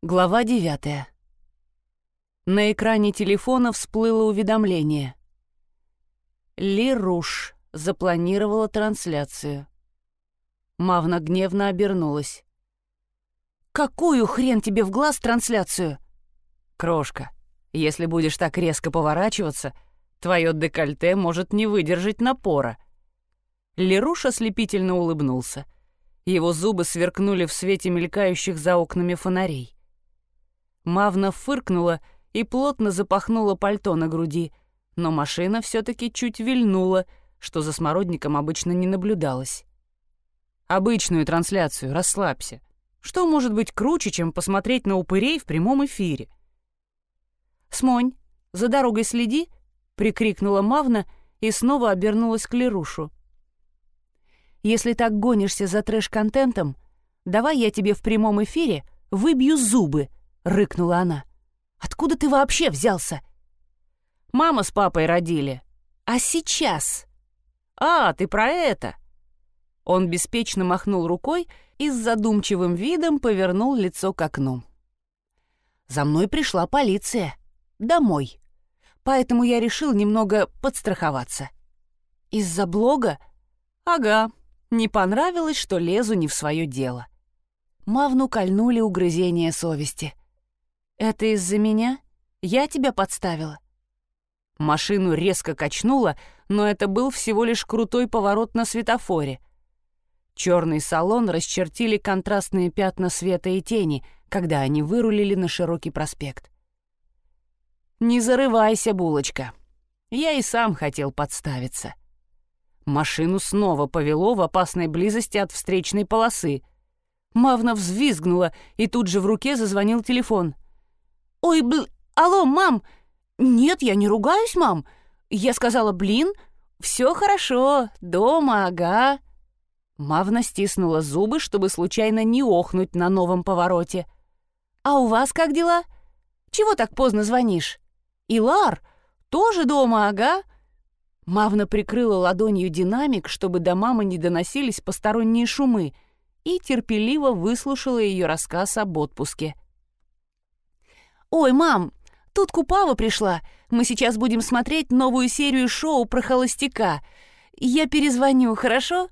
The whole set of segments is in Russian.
Глава девятая. На экране телефона всплыло уведомление. Ли Руш запланировала трансляцию. Мавна гневно обернулась. «Какую хрен тебе в глаз трансляцию?» «Крошка, если будешь так резко поворачиваться, твое декольте может не выдержать напора». Леруш ослепительно улыбнулся. Его зубы сверкнули в свете мелькающих за окнами фонарей. Мавна фыркнула и плотно запахнула пальто на груди, но машина все-таки чуть вильнула, что за смородником обычно не наблюдалось. «Обычную трансляцию, расслабься. Что может быть круче, чем посмотреть на упырей в прямом эфире?» «Смонь, за дорогой следи!» — прикрикнула Мавна и снова обернулась к Лерушу. «Если так гонишься за трэш-контентом, давай я тебе в прямом эфире выбью зубы!» — рыкнула она. «Откуда ты вообще взялся?» «Мама с папой родили. А сейчас?» «А, ты про это!» Он беспечно махнул рукой и с задумчивым видом повернул лицо к окну. «За мной пришла полиция. Домой. Поэтому я решил немного подстраховаться». «Из-за блога?» «Ага. Не понравилось, что лезу не в свое дело». Мавну кольнули угрызения совести. «Это из-за меня? Я тебя подставила?» Машину резко качнуло, но это был всего лишь крутой поворот на светофоре. Черный салон расчертили контрастные пятна света и тени, когда они вырулили на широкий проспект. «Не зарывайся, булочка. Я и сам хотел подставиться». Машину снова повело в опасной близости от встречной полосы. Мавна взвизгнула, и тут же в руке зазвонил телефон — «Ой, бл... Алло, мам!» «Нет, я не ругаюсь, мам. Я сказала, блин, все хорошо, дома, ага». Мавна стиснула зубы, чтобы случайно не охнуть на новом повороте. «А у вас как дела? Чего так поздно звонишь? Илар, тоже дома, ага?» Мавна прикрыла ладонью динамик, чтобы до мамы не доносились посторонние шумы, и терпеливо выслушала ее рассказ об отпуске. «Ой, мам, тут Купава пришла. Мы сейчас будем смотреть новую серию шоу про холостяка. Я перезвоню, хорошо?»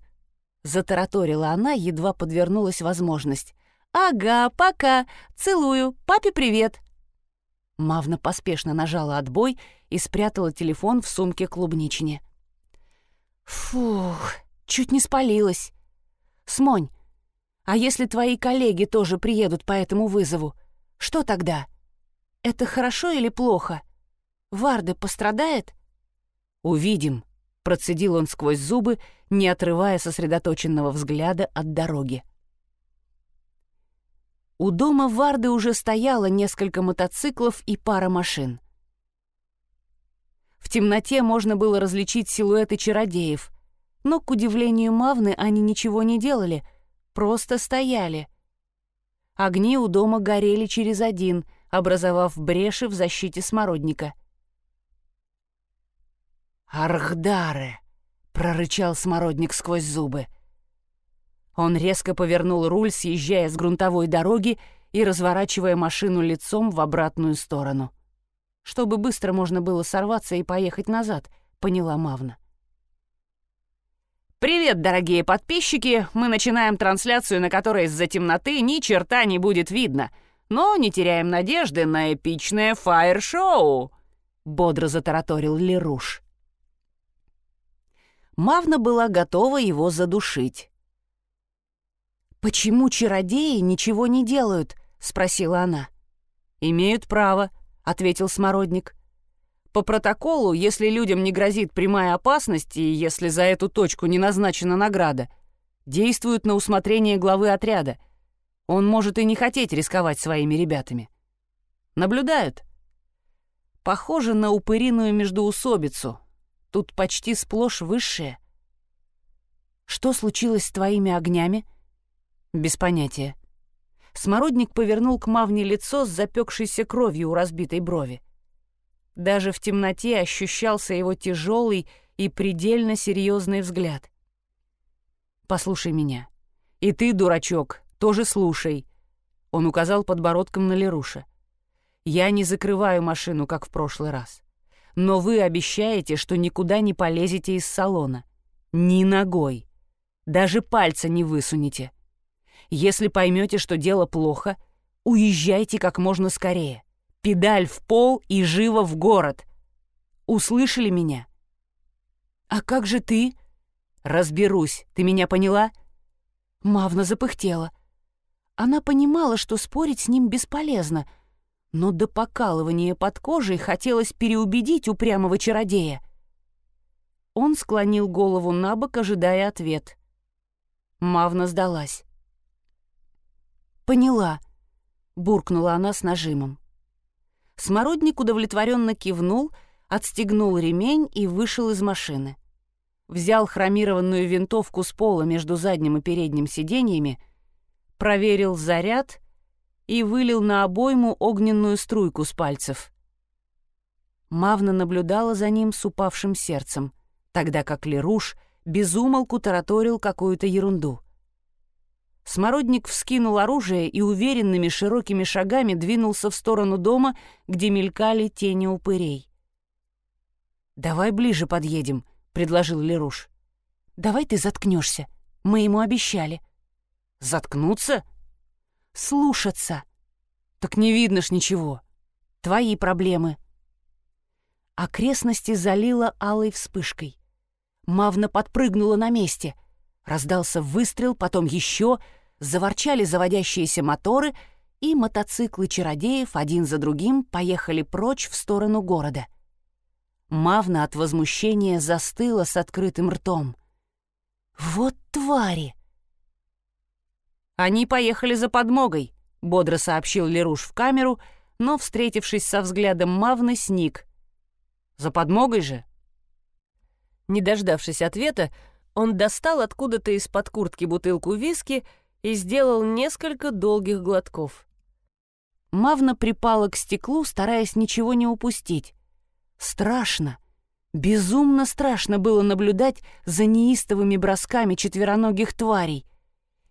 Затараторила она, едва подвернулась возможность. «Ага, пока. Целую. Папе привет». Мавна поспешно нажала отбой и спрятала телефон в сумке клубничине. «Фух, чуть не спалилась. Смонь, а если твои коллеги тоже приедут по этому вызову, что тогда?» Это хорошо или плохо? Варды пострадает? Увидим, процедил он сквозь зубы, не отрывая сосредоточенного взгляда от дороги. У дома Варды уже стояло несколько мотоциклов и пара машин. В темноте можно было различить силуэты чародеев, но, к удивлению Мавны, они ничего не делали, просто стояли. Огни у дома горели через один — образовав бреши в защите смородника. «Архдаре!» — прорычал смородник сквозь зубы. Он резко повернул руль, съезжая с грунтовой дороги и разворачивая машину лицом в обратную сторону. Чтобы быстро можно было сорваться и поехать назад, поняла Мавна. «Привет, дорогие подписчики! Мы начинаем трансляцию, на которой из-за темноты ни черта не будет видно — но не теряем надежды на эпичное фаер-шоу», — бодро затараторил Леруш. Мавна была готова его задушить. «Почему чародеи ничего не делают?» — спросила она. «Имеют право», — ответил Смородник. «По протоколу, если людям не грозит прямая опасность и если за эту точку не назначена награда, действуют на усмотрение главы отряда — он может и не хотеть рисковать своими ребятами. Наблюдают. Похоже на упыриную междуусобицу. Тут почти сплошь высшее. Что случилось с твоими огнями? Без понятия. Смородник повернул к Мавне лицо с запекшейся кровью у разбитой брови. Даже в темноте ощущался его тяжелый и предельно серьезный взгляд. «Послушай меня. И ты, дурачок, тоже слушай». Он указал подбородком на Леруша. «Я не закрываю машину, как в прошлый раз. Но вы обещаете, что никуда не полезете из салона. Ни ногой. Даже пальца не высунете. Если поймете, что дело плохо, уезжайте как можно скорее. Педаль в пол и живо в город. Услышали меня?» «А как же ты?» «Разберусь. Ты меня поняла?» Мавна запыхтела. Она понимала, что спорить с ним бесполезно, но до покалывания под кожей хотелось переубедить упрямого чародея. Он склонил голову на бок, ожидая ответ. Мавна сдалась. «Поняла», — буркнула она с нажимом. Смородник удовлетворенно кивнул, отстегнул ремень и вышел из машины. Взял хромированную винтовку с пола между задним и передним сиденьями, проверил заряд и вылил на обойму огненную струйку с пальцев. Мавна наблюдала за ним с упавшим сердцем, тогда как Леруш безумолку тараторил какую-то ерунду. Смородник вскинул оружие и уверенными широкими шагами двинулся в сторону дома, где мелькали тени упырей. «Давай ближе подъедем», — предложил Леруш. «Давай ты заткнешься. Мы ему обещали». «Заткнуться?» «Слушаться». «Так не видно ж ничего. Твои проблемы». Окрестности залило алой вспышкой. Мавна подпрыгнула на месте. Раздался выстрел, потом еще, заворчали заводящиеся моторы, и мотоциклы чародеев один за другим поехали прочь в сторону города. Мавна от возмущения застыла с открытым ртом. «Вот твари!» «Они поехали за подмогой», — бодро сообщил Леруш в камеру, но, встретившись со взглядом Мавны, сник. «За подмогой же?» Не дождавшись ответа, он достал откуда-то из-под куртки бутылку виски и сделал несколько долгих глотков. Мавна припала к стеклу, стараясь ничего не упустить. Страшно, безумно страшно было наблюдать за неистовыми бросками четвероногих тварей —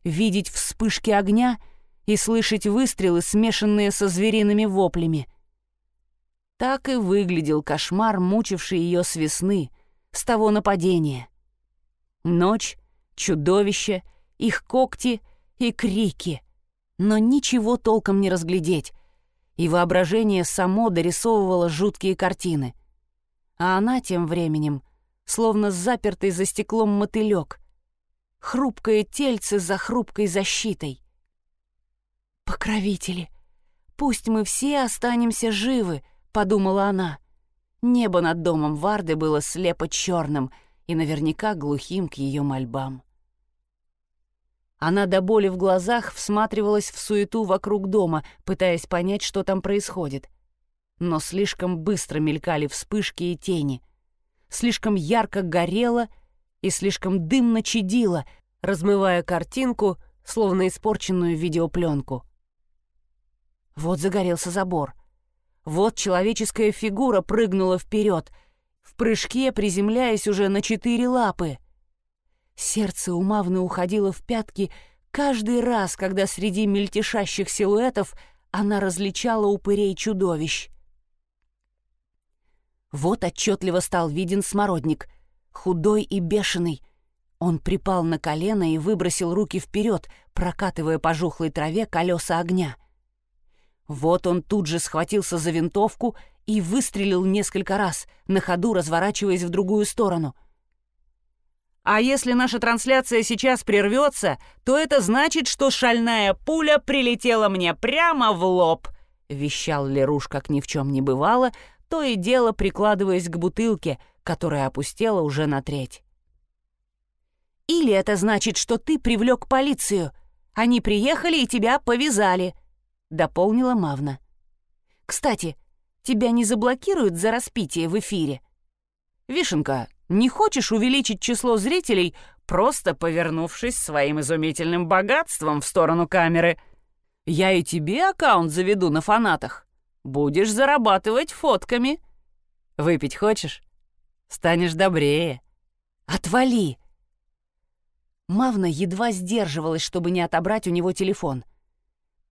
видеть вспышки огня и слышать выстрелы, смешанные со звериными воплями. Так и выглядел кошмар, мучивший ее с весны, с того нападения. Ночь, чудовище, их когти и крики. Но ничего толком не разглядеть, и воображение само дорисовывало жуткие картины. А она тем временем, словно запертый за стеклом мотылек, хрупкое тельце за хрупкой защитой. «Покровители, пусть мы все останемся живы», — подумала она. Небо над домом Варды было слепо черным и наверняка глухим к ее мольбам. Она до боли в глазах всматривалась в суету вокруг дома, пытаясь понять, что там происходит. Но слишком быстро мелькали вспышки и тени. Слишком ярко горело — и слишком дымно чадило, размывая картинку, словно испорченную видеопленку. Вот загорелся забор. Вот человеческая фигура прыгнула вперед, в прыжке приземляясь уже на четыре лапы. Сердце умавно уходило в пятки каждый раз, когда среди мельтешащих силуэтов она различала упырей чудовищ. Вот отчетливо стал виден смородник, худой и бешеный. Он припал на колено и выбросил руки вперед, прокатывая по жухлой траве колеса огня. Вот он тут же схватился за винтовку и выстрелил несколько раз, на ходу разворачиваясь в другую сторону. «А если наша трансляция сейчас прервется, то это значит, что шальная пуля прилетела мне прямо в лоб», — вещал Леруш, как ни в чем не бывало, то и дело прикладываясь к бутылке — которая опустела уже на треть. «Или это значит, что ты привлек полицию. Они приехали и тебя повязали», — дополнила Мавна. «Кстати, тебя не заблокируют за распитие в эфире?» «Вишенка, не хочешь увеличить число зрителей, просто повернувшись своим изумительным богатством в сторону камеры? Я и тебе аккаунт заведу на фанатах. Будешь зарабатывать фотками. Выпить хочешь?» Станешь добрее. Отвали!» Мавна едва сдерживалась, чтобы не отобрать у него телефон.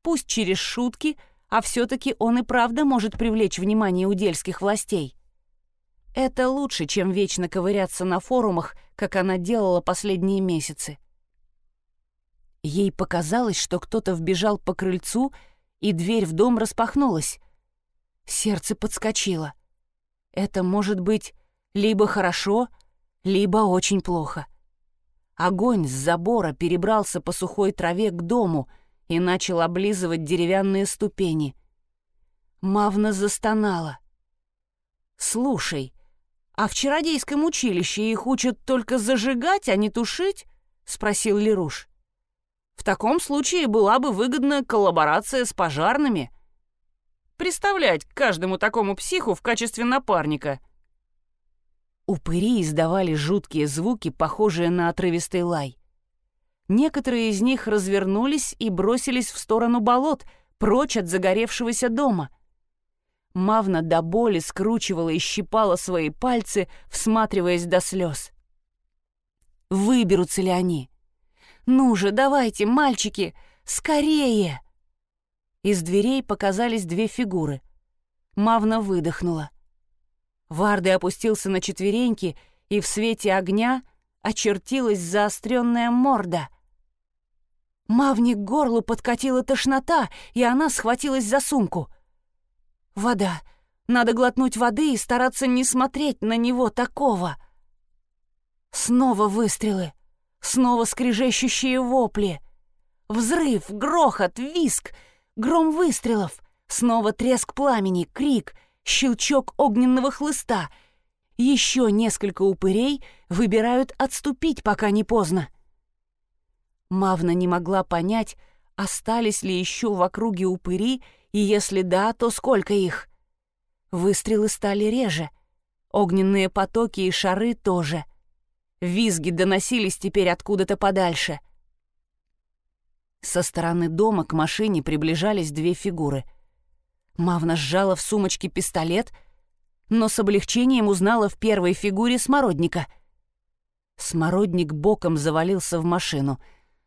Пусть через шутки, а все-таки он и правда может привлечь внимание удельских властей. Это лучше, чем вечно ковыряться на форумах, как она делала последние месяцы. Ей показалось, что кто-то вбежал по крыльцу, и дверь в дом распахнулась. Сердце подскочило. Это может быть либо хорошо, либо очень плохо. Огонь с забора перебрался по сухой траве к дому и начал облизывать деревянные ступени. Мавна застонала. «Слушай, а в чародейском училище их учат только зажигать, а не тушить?» — спросил Леруш. «В таком случае была бы выгодная коллаборация с пожарными. Представлять каждому такому психу в качестве напарника — Упыри издавали жуткие звуки, похожие на отрывистый лай. Некоторые из них развернулись и бросились в сторону болот, прочь от загоревшегося дома. Мавна до боли скручивала и щипала свои пальцы, всматриваясь до слез. Выберутся ли они? «Ну же, давайте, мальчики, скорее!» Из дверей показались две фигуры. Мавна выдохнула. Варды опустился на четвереньки, и в свете огня очертилась заостренная морда. Мавник горлу подкатила тошнота, и она схватилась за сумку. «Вода. Надо глотнуть воды и стараться не смотреть на него такого». Снова выстрелы. Снова скрежещущие вопли. Взрыв, грохот, виск, гром выстрелов. Снова треск пламени, крик — щелчок огненного хлыста. Еще несколько упырей выбирают отступить, пока не поздно. Мавна не могла понять, остались ли еще в округе упыри, и если да, то сколько их. Выстрелы стали реже. Огненные потоки и шары тоже. Визги доносились теперь откуда-то подальше. Со стороны дома к машине приближались две фигуры — Мавна сжала в сумочке пистолет, но с облегчением узнала в первой фигуре смородника. Смородник боком завалился в машину,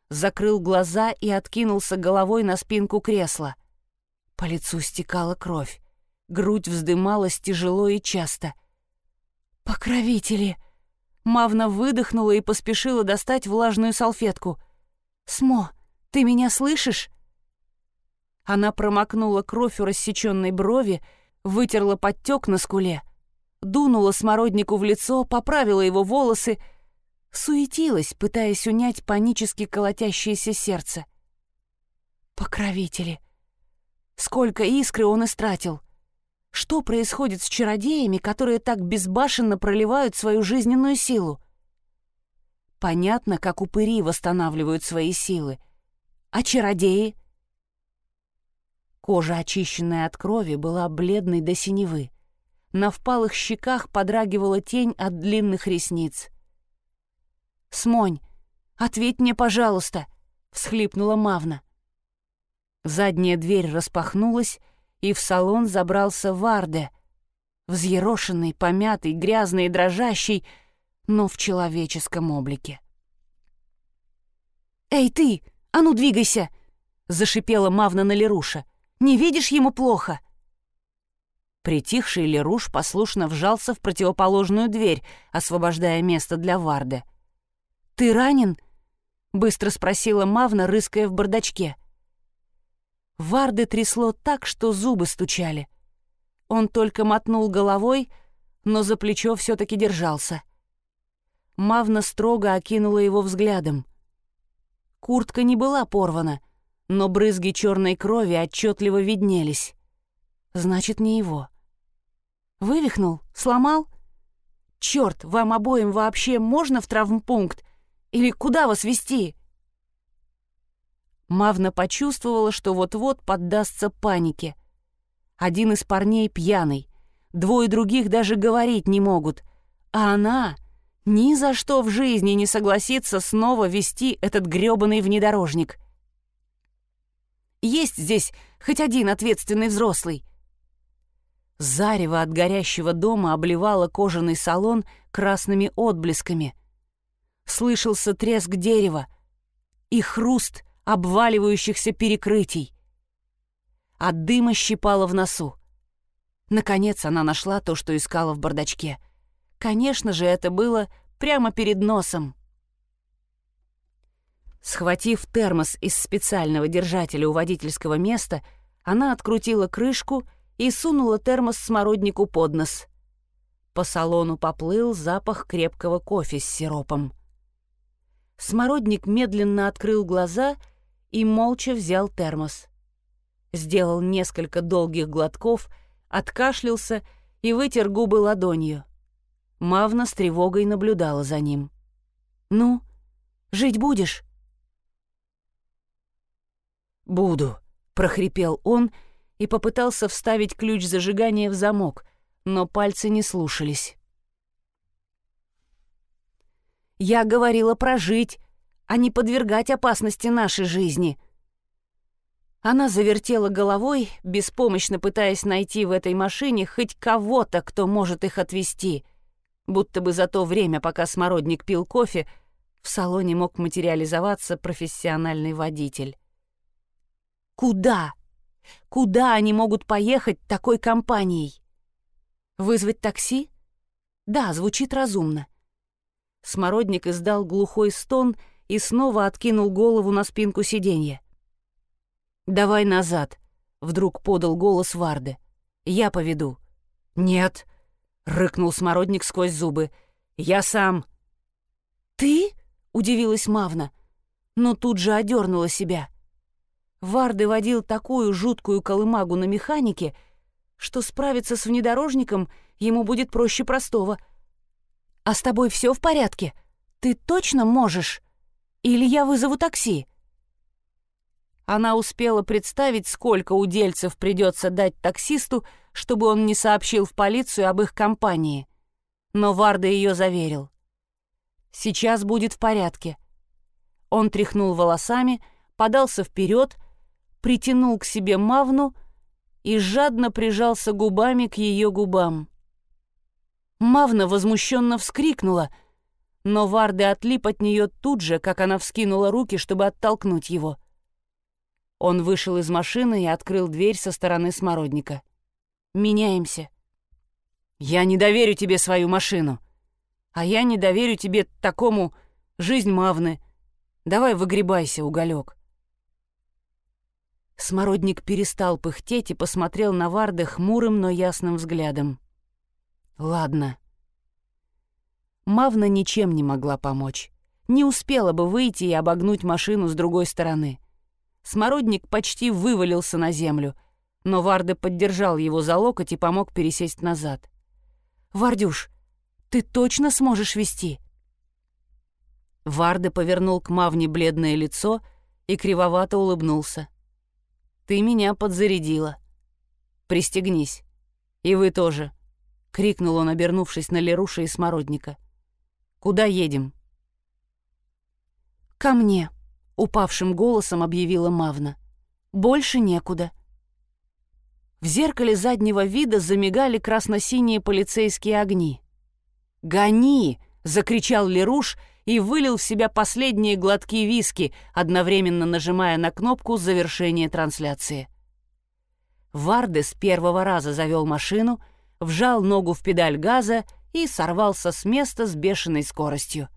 закрыл глаза и откинулся головой на спинку кресла. По лицу стекала кровь, грудь вздымалась тяжело и часто. «Покровители!» Мавна выдохнула и поспешила достать влажную салфетку. «Смо, ты меня слышишь?» Она промокнула кровь у рассеченной брови, вытерла подтек на скуле, дунула смороднику в лицо, поправила его волосы, суетилась, пытаясь унять панически колотящееся сердце. Покровители! Сколько искры он истратил! Что происходит с чародеями, которые так безбашенно проливают свою жизненную силу? Понятно, как упыри восстанавливают свои силы. А чародеи — Кожа, очищенная от крови, была бледной до синевы. На впалых щеках подрагивала тень от длинных ресниц. «Смонь, ответь мне, пожалуйста!» — всхлипнула Мавна. Задняя дверь распахнулась, и в салон забрался Варде, взъерошенный, помятый, грязный и дрожащий, но в человеческом облике. «Эй, ты! А ну, двигайся!» — зашипела Мавна на Леруша. Не видишь ему плохо?» Притихший Леруш послушно вжался в противоположную дверь, освобождая место для Варды. «Ты ранен?» — быстро спросила Мавна, рыская в бардачке. Варды трясло так, что зубы стучали. Он только мотнул головой, но за плечо все-таки держался. Мавна строго окинула его взглядом. Куртка не была порвана, но брызги черной крови отчетливо виднелись. Значит, не его. Вывихнул? Сломал? Черт, вам обоим вообще можно в травмпункт? Или куда вас вести? Мавна почувствовала, что вот-вот поддастся панике. Один из парней пьяный, двое других даже говорить не могут, а она ни за что в жизни не согласится снова вести этот грёбаный внедорожник — есть здесь хоть один ответственный взрослый?» Зарево от горящего дома обливало кожаный салон красными отблесками. Слышался треск дерева и хруст обваливающихся перекрытий. От дыма щипала в носу. Наконец она нашла то, что искала в бардачке. Конечно же, это было прямо перед носом. Схватив термос из специального держателя у водительского места, она открутила крышку и сунула термос смороднику под нос. По салону поплыл запах крепкого кофе с сиропом. Смородник медленно открыл глаза и молча взял термос. Сделал несколько долгих глотков, откашлялся и вытер губы ладонью. Мавна с тревогой наблюдала за ним. «Ну, жить будешь?» «Буду», — прохрипел он и попытался вставить ключ зажигания в замок, но пальцы не слушались. «Я говорила прожить, а не подвергать опасности нашей жизни». Она завертела головой, беспомощно пытаясь найти в этой машине хоть кого-то, кто может их отвезти, будто бы за то время, пока Смородник пил кофе, в салоне мог материализоваться профессиональный водитель. Куда? Куда они могут поехать такой компанией? Вызвать такси? Да, звучит разумно. Смородник издал глухой стон и снова откинул голову на спинку сиденья. «Давай назад», — вдруг подал голос Варды. «Я поведу». «Нет», — рыкнул Смородник сквозь зубы. «Я сам». «Ты?» — удивилась Мавна, но тут же одернула себя. Варды водил такую жуткую колымагу на механике, что справиться с внедорожником ему будет проще простого. «А с тобой все в порядке? Ты точно можешь? Или я вызову такси?» Она успела представить, сколько удельцев придется дать таксисту, чтобы он не сообщил в полицию об их компании. Но Варда ее заверил. «Сейчас будет в порядке». Он тряхнул волосами, подался вперед притянул к себе Мавну и жадно прижался губами к ее губам. Мавна возмущенно вскрикнула, но Варды отлип от нее тут же, как она вскинула руки, чтобы оттолкнуть его. Он вышел из машины и открыл дверь со стороны смородника. «Меняемся». «Я не доверю тебе свою машину. А я не доверю тебе такому жизнь Мавны. Давай выгребайся, уголек. Смородник перестал пыхтеть и посмотрел на Варда хмурым, но ясным взглядом. «Ладно». Мавна ничем не могла помочь. Не успела бы выйти и обогнуть машину с другой стороны. Смородник почти вывалился на землю, но Варда поддержал его за локоть и помог пересесть назад. «Вардюш, ты точно сможешь вести?» Варда повернул к Мавне бледное лицо и кривовато улыбнулся. Ты меня подзарядила. Пристегнись. И вы тоже. Крикнул он, обернувшись на Леруша и Смородника. Куда едем? Ко мне, упавшим голосом объявила Мавна. Больше некуда. В зеркале заднего вида замигали красно-синие полицейские огни. «Гони!» — закричал Леруш и вылил в себя последние глотки виски, одновременно нажимая на кнопку завершения трансляции. Варде с первого раза завел машину, вжал ногу в педаль газа и сорвался с места с бешеной скоростью.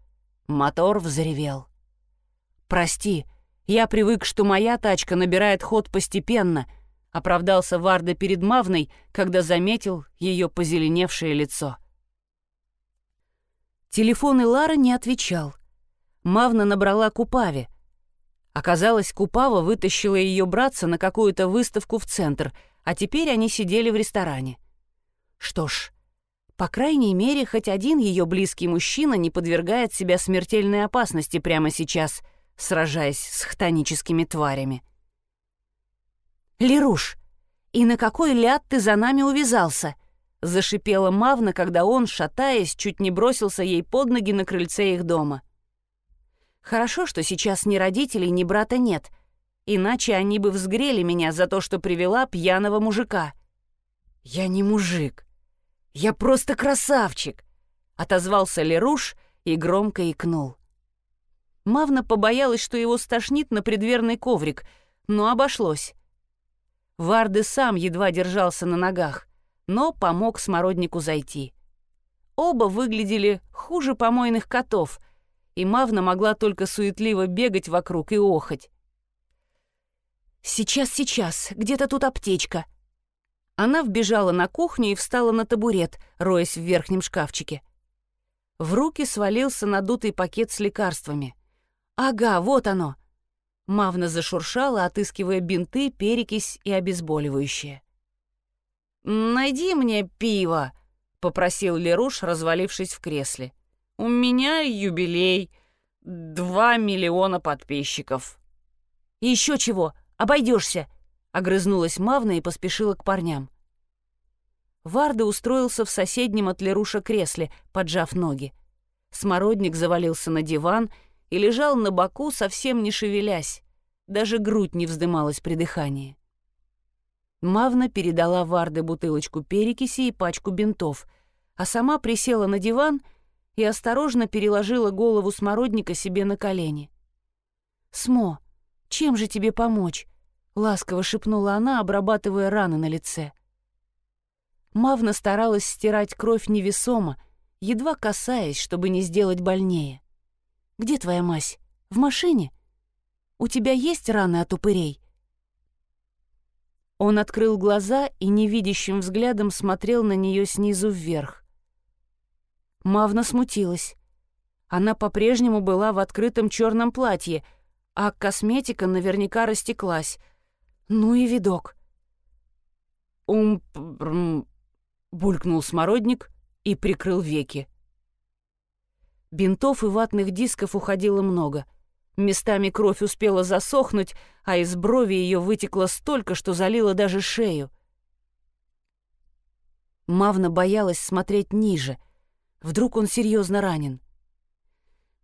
Мотор взревел. «Прости, я привык, что моя тачка набирает ход постепенно», — оправдался Варда перед Мавной, когда заметил ее позеленевшее лицо. Телефон Илара не отвечал. Мавна набрала Купаве. Оказалось, Купава вытащила ее братца на какую-то выставку в центр, а теперь они сидели в ресторане. Что ж, по крайней мере, хоть один ее близкий мужчина не подвергает себя смертельной опасности прямо сейчас, сражаясь с хтоническими тварями. «Леруш, и на какой ляд ты за нами увязался?» — зашипела Мавна, когда он, шатаясь, чуть не бросился ей под ноги на крыльце их дома. «Хорошо, что сейчас ни родителей, ни брата нет, иначе они бы взгрели меня за то, что привела пьяного мужика». «Я не мужик, я просто красавчик», — отозвался Леруш и громко икнул. Мавна побоялась, что его стошнит на предверный коврик, но обошлось. Варды сам едва держался на ногах, но помог смороднику зайти. Оба выглядели хуже помойных котов, и Мавна могла только суетливо бегать вокруг и охать. «Сейчас, сейчас, где-то тут аптечка». Она вбежала на кухню и встала на табурет, роясь в верхнем шкафчике. В руки свалился надутый пакет с лекарствами. «Ага, вот оно!» Мавна зашуршала, отыскивая бинты, перекись и обезболивающее. «Найди мне пиво», — попросил Леруш, развалившись в кресле. «У меня юбилей. Два миллиона подписчиков». «Еще чего? Обойдешься!» — огрызнулась Мавна и поспешила к парням. Варда устроился в соседнем от Леруша кресле, поджав ноги. Смородник завалился на диван и лежал на боку, совсем не шевелясь. Даже грудь не вздымалась при дыхании. Мавна передала Варде бутылочку перекиси и пачку бинтов, а сама присела на диван и осторожно переложила голову смородника себе на колени. «Смо, чем же тебе помочь?» — ласково шепнула она, обрабатывая раны на лице. Мавна старалась стирать кровь невесомо, едва касаясь, чтобы не сделать больнее. «Где твоя мазь? В машине? У тебя есть раны от упырей?» Он открыл глаза и невидящим взглядом смотрел на нее снизу вверх. Мавна смутилась. Она по-прежнему была в открытом черном платье, а косметика наверняка растеклась. Ну и видок. «Ум...» — булькнул смородник и прикрыл веки. Бинтов и ватных дисков уходило много. Местами кровь успела засохнуть, а из брови ее вытекло столько, что залило даже шею. Мавна боялась смотреть ниже. Вдруг он серьезно ранен.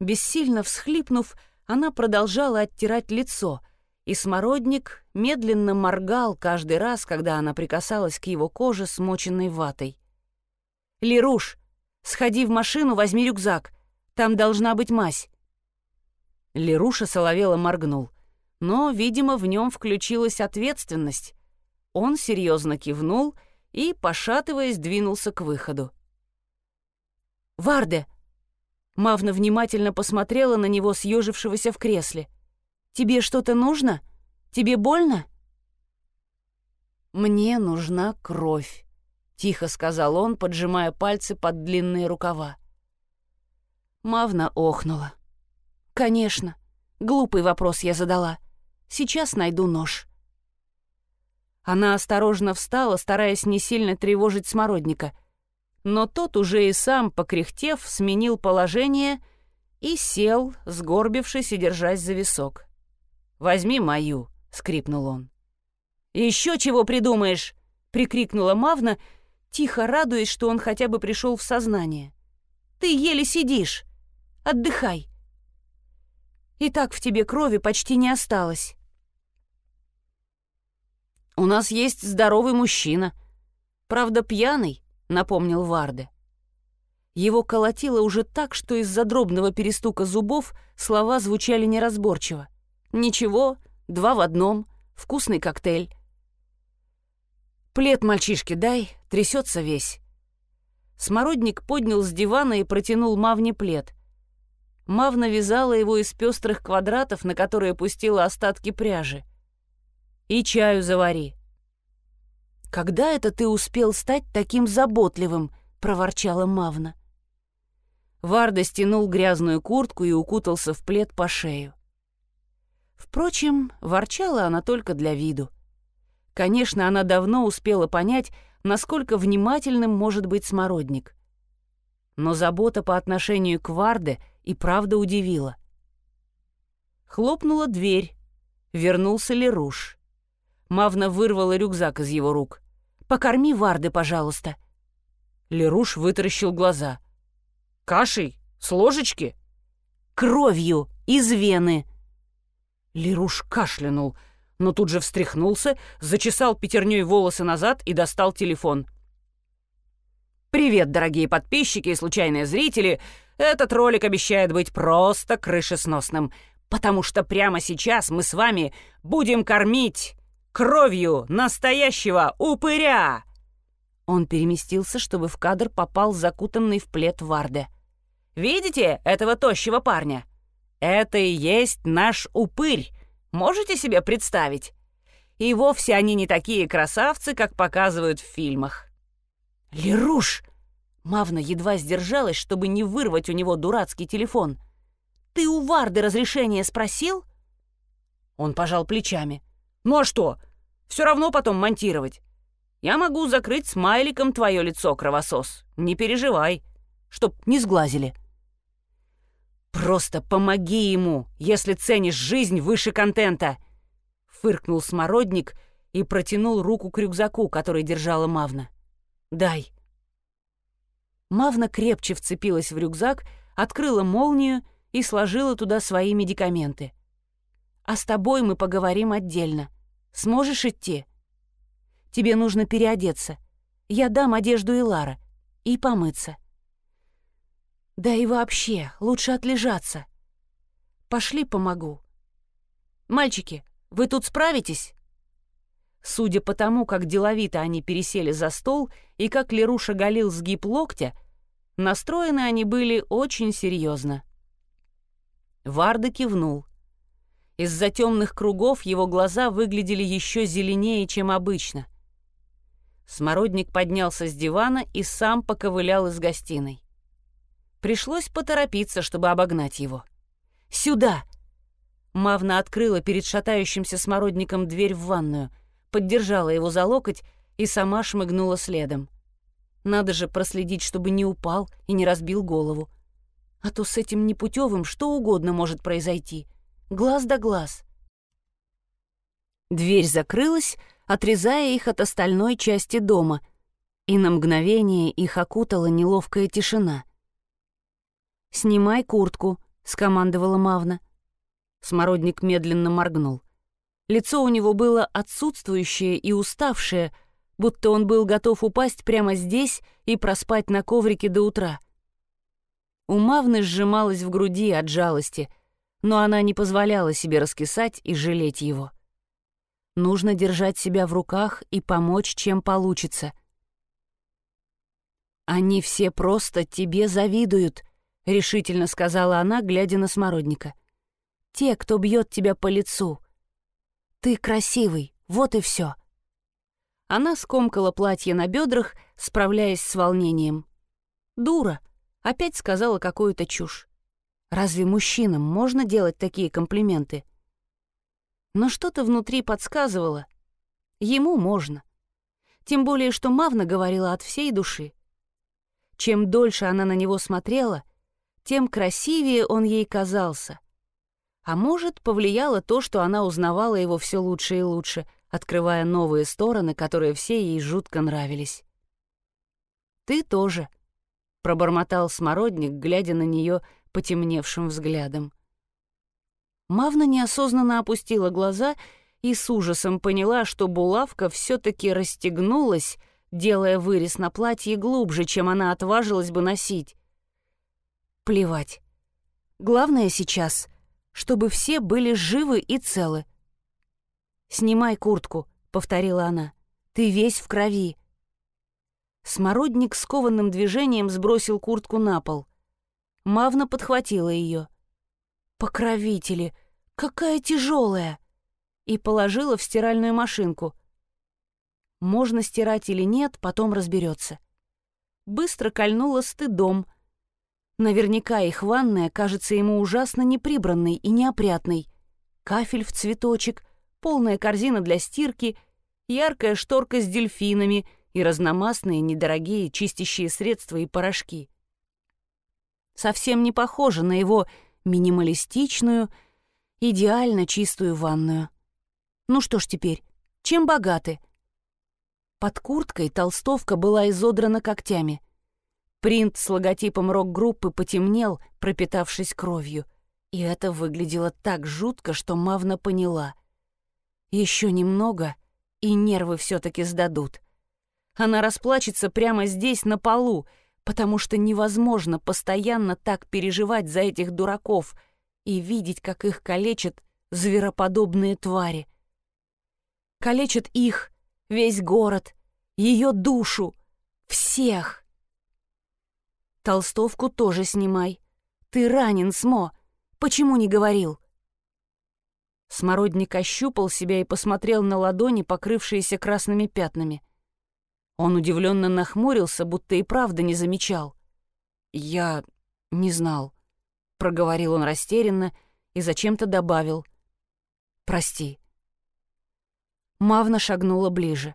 Бессильно всхлипнув, она продолжала оттирать лицо — и смородник медленно моргал каждый раз, когда она прикасалась к его коже, смоченной ватой. «Леруш, сходи в машину, возьми рюкзак. Там должна быть мазь». Леруша соловела моргнул, но, видимо, в нем включилась ответственность. Он серьезно кивнул и, пошатываясь, двинулся к выходу. «Варде!» Мавна внимательно посмотрела на него, съежившегося в кресле. Тебе что-то нужно? Тебе больно?» «Мне нужна кровь», — тихо сказал он, поджимая пальцы под длинные рукава. Мавна охнула. «Конечно. Глупый вопрос я задала. Сейчас найду нож». Она осторожно встала, стараясь не сильно тревожить смородника. Но тот уже и сам, покряхтев, сменил положение и сел, сгорбившись и держась за висок. «Возьми мою», — скрипнул он. «Еще чего придумаешь?» — прикрикнула Мавна, тихо радуясь, что он хотя бы пришел в сознание. «Ты еле сидишь. Отдыхай. И так в тебе крови почти не осталось». «У нас есть здоровый мужчина. Правда, пьяный», — напомнил Варде. Его колотило уже так, что из-за дробного перестука зубов слова звучали неразборчиво. Ничего, два в одном, вкусный коктейль. Плед мальчишке дай, трясется весь. Смородник поднял с дивана и протянул Мавне плед. Мавна вязала его из пестрых квадратов, на которые пустила остатки пряжи. «И чаю завари». «Когда это ты успел стать таким заботливым?» — проворчала Мавна. Варда стянул грязную куртку и укутался в плед по шею. Впрочем, ворчала она только для виду. Конечно, она давно успела понять, насколько внимательным может быть смородник. Но забота по отношению к Варде и правда удивила. Хлопнула дверь. Вернулся Леруш. Мавна вырвала рюкзак из его рук. «Покорми Варды, пожалуйста». Леруш вытаращил глаза. «Кашей? С ложечки?» «Кровью! Из вены!» Леруш кашлянул, но тут же встряхнулся, зачесал пятерней волосы назад и достал телефон. «Привет, дорогие подписчики и случайные зрители! Этот ролик обещает быть просто крышесносным, потому что прямо сейчас мы с вами будем кормить Кровью настоящего упыря!» Он переместился, чтобы в кадр попал закутанный в плед Варде. «Видите этого тощего парня? Это и есть наш упырь. Можете себе представить? И вовсе они не такие красавцы, как показывают в фильмах». «Леруш!» Мавна едва сдержалась, чтобы не вырвать у него дурацкий телефон. «Ты у Варды разрешение спросил?» Он пожал плечами. «Ну а что? Все равно потом монтировать. Я могу закрыть смайликом твое лицо, кровосос. Не переживай, чтоб не сглазили. Просто помоги ему, если ценишь жизнь выше контента. Фыркнул смородник и протянул руку к рюкзаку, который держала Мавна. Дай. Мавна крепче вцепилась в рюкзак, открыла молнию и сложила туда свои медикаменты. «А с тобой мы поговорим отдельно. Сможешь идти?» Тебе нужно переодеться. Я дам одежду Илара. И помыться. Да и вообще, лучше отлежаться. Пошли, помогу. Мальчики, вы тут справитесь?» Судя по тому, как деловито они пересели за стол и как Леруша галил сгиб локтя, настроены они были очень серьезно. Варда кивнул. Из-за темных кругов его глаза выглядели еще зеленее, чем обычно. Смородник поднялся с дивана и сам поковылял из гостиной. Пришлось поторопиться, чтобы обогнать его. «Сюда!» Мавна открыла перед шатающимся смородником дверь в ванную, поддержала его за локоть и сама шмыгнула следом. Надо же проследить, чтобы не упал и не разбил голову. А то с этим непутевым что угодно может произойти. Глаз да глаз. Дверь закрылась, отрезая их от остальной части дома, и на мгновение их окутала неловкая тишина. «Снимай куртку», — скомандовала Мавна. Смородник медленно моргнул. Лицо у него было отсутствующее и уставшее, будто он был готов упасть прямо здесь и проспать на коврике до утра. У сжималась в груди от жалости, но она не позволяла себе раскисать и жалеть его. Нужно держать себя в руках и помочь, чем получится. «Они все просто тебе завидуют», — решительно сказала она, глядя на Смородника. «Те, кто бьет тебя по лицу. Ты красивый, вот и все. Она скомкала платье на бедрах, справляясь с волнением. «Дура!» — опять сказала какую-то чушь. «Разве мужчинам можно делать такие комплименты?» но что-то внутри подсказывало. Ему можно. Тем более, что Мавна говорила от всей души. Чем дольше она на него смотрела, тем красивее он ей казался. А может, повлияло то, что она узнавала его все лучше и лучше, открывая новые стороны, которые все ей жутко нравились. «Ты тоже», — пробормотал смородник, глядя на нее потемневшим взглядом. Мавна неосознанно опустила глаза и с ужасом поняла, что булавка все-таки расстегнулась, делая вырез на платье глубже, чем она отважилась бы носить. Плевать. Главное сейчас, чтобы все были живы и целы. «Снимай куртку», — повторила она. «Ты весь в крови». Смородник скованным движением сбросил куртку на пол. Мавна подхватила ее покровители, какая тяжелая!» и положила в стиральную машинку. Можно стирать или нет, потом разберется. Быстро кольнула стыдом. Наверняка их ванная кажется ему ужасно неприбранной и неопрятной. Кафель в цветочек, полная корзина для стирки, яркая шторка с дельфинами и разномастные недорогие чистящие средства и порошки. Совсем не похоже на его минималистичную, идеально чистую ванную. Ну что ж теперь, чем богаты? Под курткой толстовка была изодрана когтями. Принт с логотипом рок-группы потемнел, пропитавшись кровью. И это выглядело так жутко, что Мавна поняла. Еще немного, и нервы все-таки сдадут. Она расплачется прямо здесь, на полу, потому что невозможно постоянно так переживать за этих дураков и видеть, как их калечат звероподобные твари. калечат их, весь город, ее душу, всех. Толстовку тоже снимай. Ты ранен, Смо. Почему не говорил? Смородник ощупал себя и посмотрел на ладони, покрывшиеся красными пятнами. Он удивленно нахмурился, будто и правда не замечал. «Я не знал», — проговорил он растерянно и зачем-то добавил. «Прости». Мавна шагнула ближе.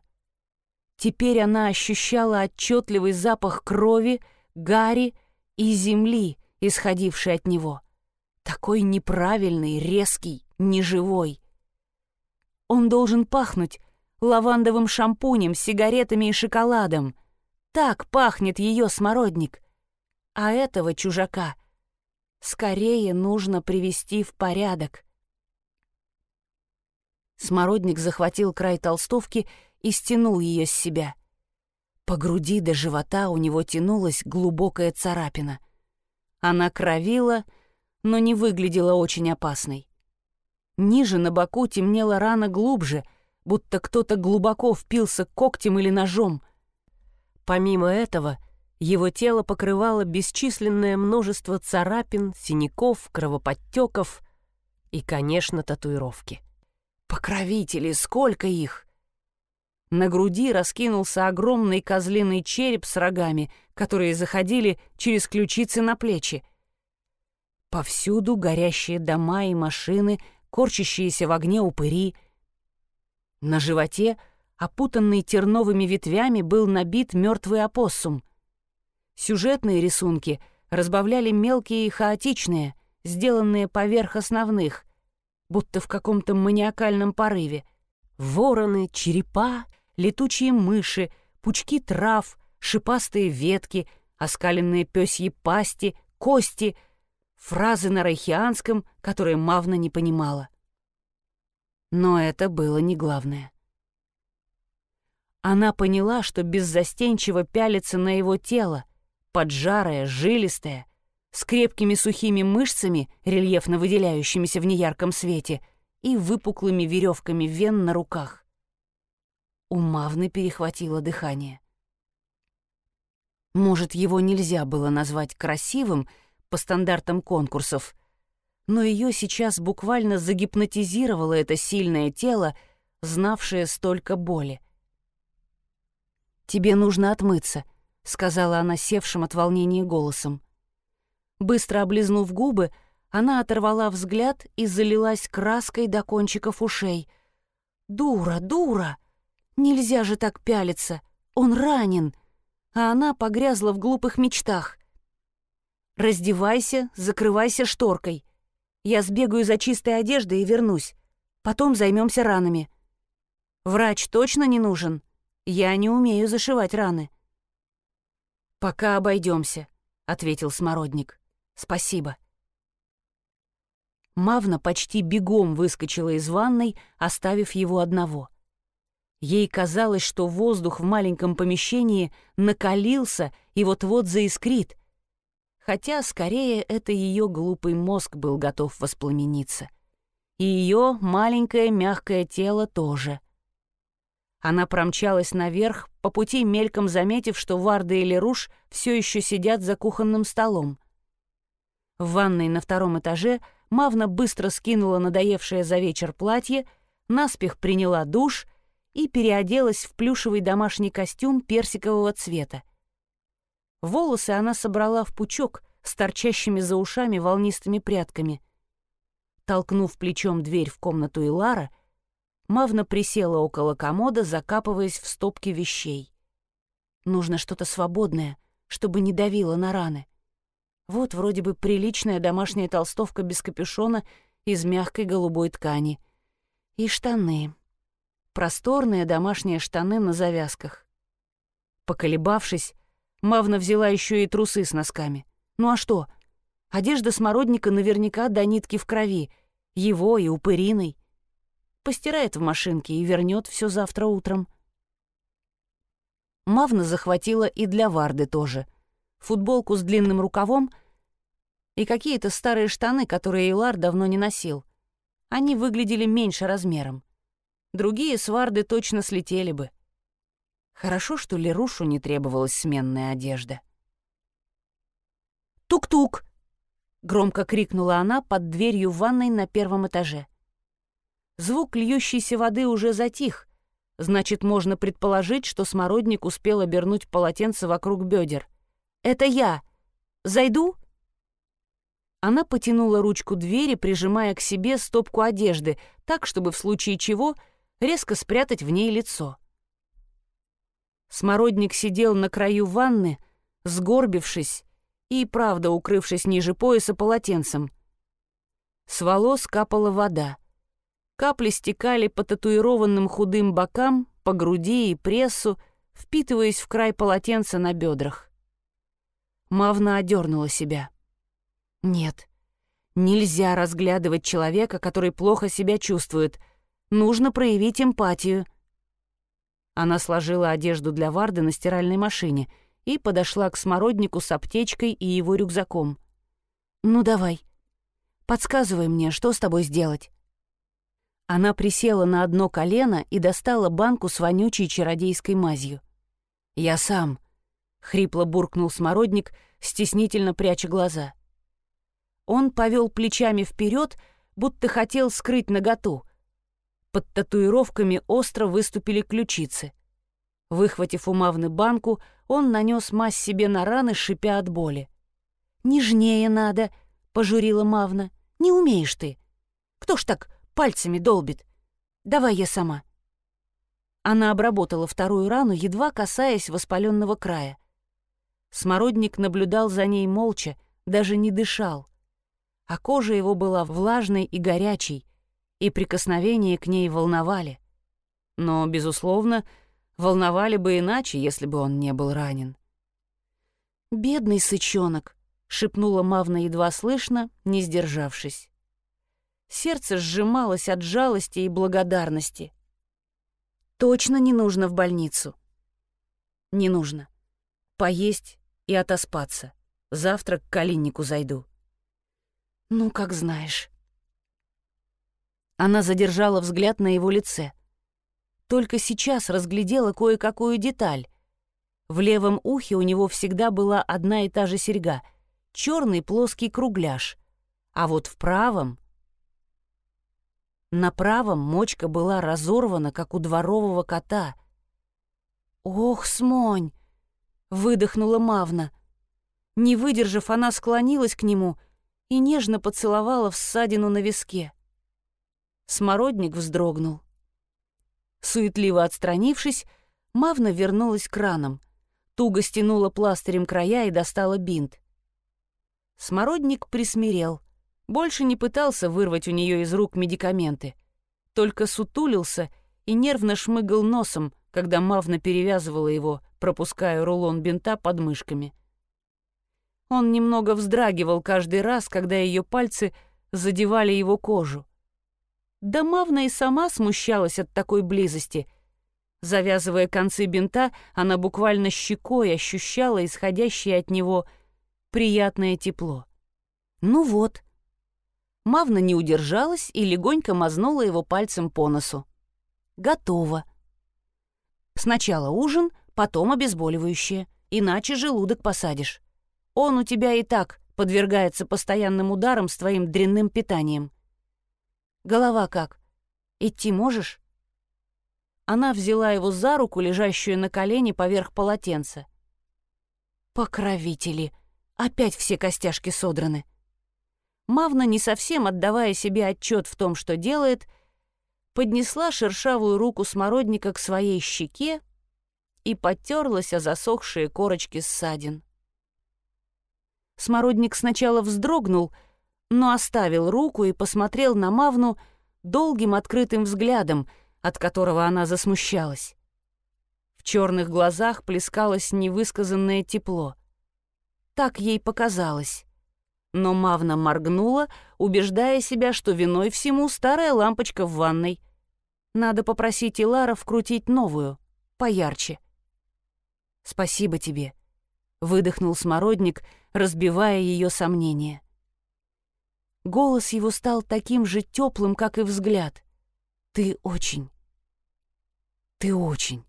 Теперь она ощущала отчетливый запах крови, гари и земли, исходивший от него. Такой неправильный, резкий, неживой. Он должен пахнуть лавандовым шампунем, сигаретами и шоколадом. Так пахнет ее смородник. А этого чужака скорее нужно привести в порядок. Смородник захватил край толстовки и стянул ее с себя. По груди до живота у него тянулась глубокая царапина. Она кровила, но не выглядела очень опасной. Ниже на боку темнела рана глубже, будто кто-то глубоко впился когтем или ножом. Помимо этого, его тело покрывало бесчисленное множество царапин, синяков, кровоподтеков и, конечно, татуировки. Покровители, сколько их! На груди раскинулся огромный козлиный череп с рогами, которые заходили через ключицы на плечи. Повсюду горящие дома и машины, корчащиеся в огне упыри. На животе, опутанный терновыми ветвями, был набит мертвый опоссум. Сюжетные рисунки разбавляли мелкие и хаотичные, сделанные поверх основных, будто в каком-то маниакальном порыве. Вороны, черепа, летучие мыши, пучки трав, шипастые ветки, оскаленные пёсьи пасти, кости, фразы на райхианском, которые Мавна не понимала. Но это было не главное. Она поняла, что беззастенчиво пялится на его тело, поджарое, жилистое, с крепкими сухими мышцами, рельефно выделяющимися в неярком свете, и выпуклыми веревками вен на руках. У Мавны перехватило дыхание. Может, его нельзя было назвать красивым по стандартам конкурсов, но ее сейчас буквально загипнотизировало это сильное тело, знавшее столько боли. «Тебе нужно отмыться», — сказала она севшим от волнения голосом. Быстро облизнув губы, она оторвала взгляд и залилась краской до кончиков ушей. «Дура, дура! Нельзя же так пялиться! Он ранен!» А она погрязла в глупых мечтах. «Раздевайся, закрывайся шторкой. Я сбегаю за чистой одеждой и вернусь. Потом займемся ранами. Врач точно не нужен? Я не умею зашивать раны». «Пока обойдемся», — ответил Смородник. Спасибо». Мавна почти бегом выскочила из ванной, оставив его одного. Ей казалось, что воздух в маленьком помещении накалился и вот-вот заискрит, хотя скорее это ее глупый мозг был готов воспламениться. И ее маленькое мягкое тело тоже. Она промчалась наверх, по пути мельком заметив, что Варда и Леруш все еще сидят за кухонным столом. В ванной на втором этаже Мавна быстро скинула надоевшее за вечер платье, наспех приняла душ и переоделась в плюшевый домашний костюм персикового цвета. Волосы она собрала в пучок с торчащими за ушами волнистыми прядками. Толкнув плечом дверь в комнату Илара, Мавна присела около комода, закапываясь в стопки вещей. Нужно что-то свободное, чтобы не давило на раны. Вот вроде бы приличная домашняя толстовка без капюшона из мягкой голубой ткани. И штаны. Просторные домашние штаны на завязках. Поколебавшись, Мавна взяла еще и трусы с носками. Ну а что? Одежда смородника наверняка до нитки в крови. Его и упыриной. Постирает в машинке и вернет все завтра утром. Мавна захватила и для Варды тоже. Футболку с длинным рукавом и какие-то старые штаны, которые Илар давно не носил. Они выглядели меньше размером. Другие сварды точно слетели бы. Хорошо, что Лерушу не требовалась сменная одежда. «Тук-тук!» — громко крикнула она под дверью ванной на первом этаже. Звук льющейся воды уже затих, значит, можно предположить, что смородник успел обернуть полотенце вокруг бедер. «Это я! Зайду?» Она потянула ручку двери, прижимая к себе стопку одежды, так, чтобы в случае чего резко спрятать в ней лицо. Смородник сидел на краю ванны, сгорбившись и, правда, укрывшись ниже пояса полотенцем. С волос капала вода. Капли стекали по татуированным худым бокам, по груди и прессу, впитываясь в край полотенца на бедрах. Мавна одернула себя. Нет, нельзя разглядывать человека, который плохо себя чувствует. Нужно проявить эмпатию. Она сложила одежду для Варды на стиральной машине и подошла к смороднику с аптечкой и его рюкзаком. «Ну давай, подсказывай мне, что с тобой сделать». Она присела на одно колено и достала банку с вонючей чародейской мазью. «Я сам», — хрипло буркнул смородник, стеснительно пряча глаза. Он повел плечами вперед, будто хотел скрыть наготу. Под татуировками остро выступили ключицы. Выхватив у Мавны банку, он нанес мазь себе на раны, шипя от боли. «Нежнее надо», — пожурила Мавна. «Не умеешь ты. Кто ж так пальцами долбит? Давай я сама». Она обработала вторую рану, едва касаясь воспаленного края. Смородник наблюдал за ней молча, даже не дышал а кожа его была влажной и горячей, и прикосновения к ней волновали. Но, безусловно, волновали бы иначе, если бы он не был ранен. «Бедный сычонок», — шепнула Мавна едва слышно, не сдержавшись. Сердце сжималось от жалости и благодарности. «Точно не нужно в больницу?» «Не нужно. Поесть и отоспаться. Завтра к Калиннику зайду». «Ну, как знаешь». Она задержала взгляд на его лице. Только сейчас разглядела кое-какую деталь. В левом ухе у него всегда была одна и та же серьга — черный плоский кругляш. А вот в правом... На правом мочка была разорвана, как у дворового кота. «Ох, смонь!» — выдохнула Мавна. Не выдержав, она склонилась к нему — и нежно поцеловала в ссадину на виске. Смородник вздрогнул. Суетливо отстранившись, Мавна вернулась к ранам, туго стянула пластырем края и достала бинт. Смородник присмирел, больше не пытался вырвать у нее из рук медикаменты, только сутулился и нервно шмыгал носом, когда Мавна перевязывала его, пропуская рулон бинта под мышками. Он немного вздрагивал каждый раз, когда ее пальцы задевали его кожу. Да Мавна и сама смущалась от такой близости. Завязывая концы бинта, она буквально щекой ощущала исходящее от него приятное тепло. Ну вот. Мавна не удержалась и легонько мазнула его пальцем по носу. Готово. Сначала ужин, потом обезболивающее, иначе желудок посадишь. Он у тебя и так подвергается постоянным ударам с твоим дрянным питанием. Голова как? Идти можешь?» Она взяла его за руку, лежащую на колене поверх полотенца. «Покровители! Опять все костяшки содраны!» Мавна, не совсем отдавая себе отчет в том, что делает, поднесла шершавую руку смородника к своей щеке и потерлась о засохшие корочки ссадин. Смородник сначала вздрогнул, но оставил руку и посмотрел на Мавну долгим открытым взглядом, от которого она засмущалась. В черных глазах плескалось невысказанное тепло. Так ей показалось. Но Мавна моргнула, убеждая себя, что виной всему старая лампочка в ванной. Надо попросить Илара вкрутить новую, поярче. «Спасибо тебе», — выдохнул смородник, разбивая ее сомнения. Голос его стал таким же теплым, как и взгляд. «Ты очень, «Ты очень».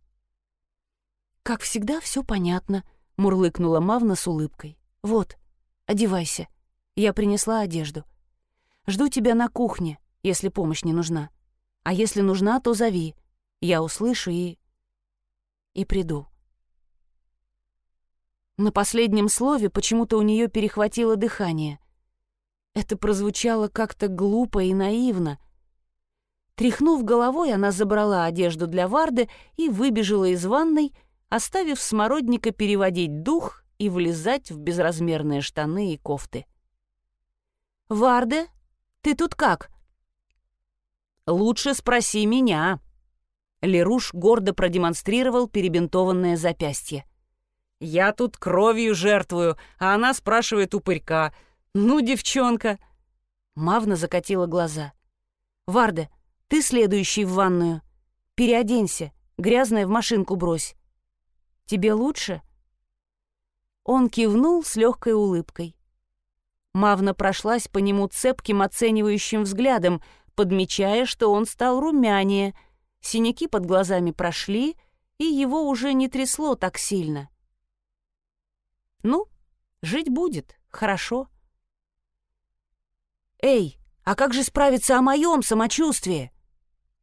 «Как всегда, все понятно», — мурлыкнула Мавна с улыбкой. «Вот, одевайся. Я принесла одежду. Жду тебя на кухне, если помощь не нужна. А если нужна, то зови. Я услышу и... и приду». На последнем слове почему-то у нее перехватило дыхание. Это прозвучало как-то глупо и наивно. Тряхнув головой, она забрала одежду для Варды и выбежала из ванной, оставив смородника переводить дух и влезать в безразмерные штаны и кофты. «Варде, ты тут как?» «Лучше спроси меня». Леруш гордо продемонстрировал перебинтованное запястье. «Я тут кровью жертвую, а она спрашивает упырька. Ну, девчонка!» Мавна закатила глаза. «Варда, ты следующий в ванную. Переоденься, грязное в машинку брось. Тебе лучше?» Он кивнул с легкой улыбкой. Мавна прошлась по нему цепким оценивающим взглядом, подмечая, что он стал румянее, синяки под глазами прошли, и его уже не трясло так сильно. «Ну, жить будет, хорошо». «Эй, а как же справиться о моем самочувствии?»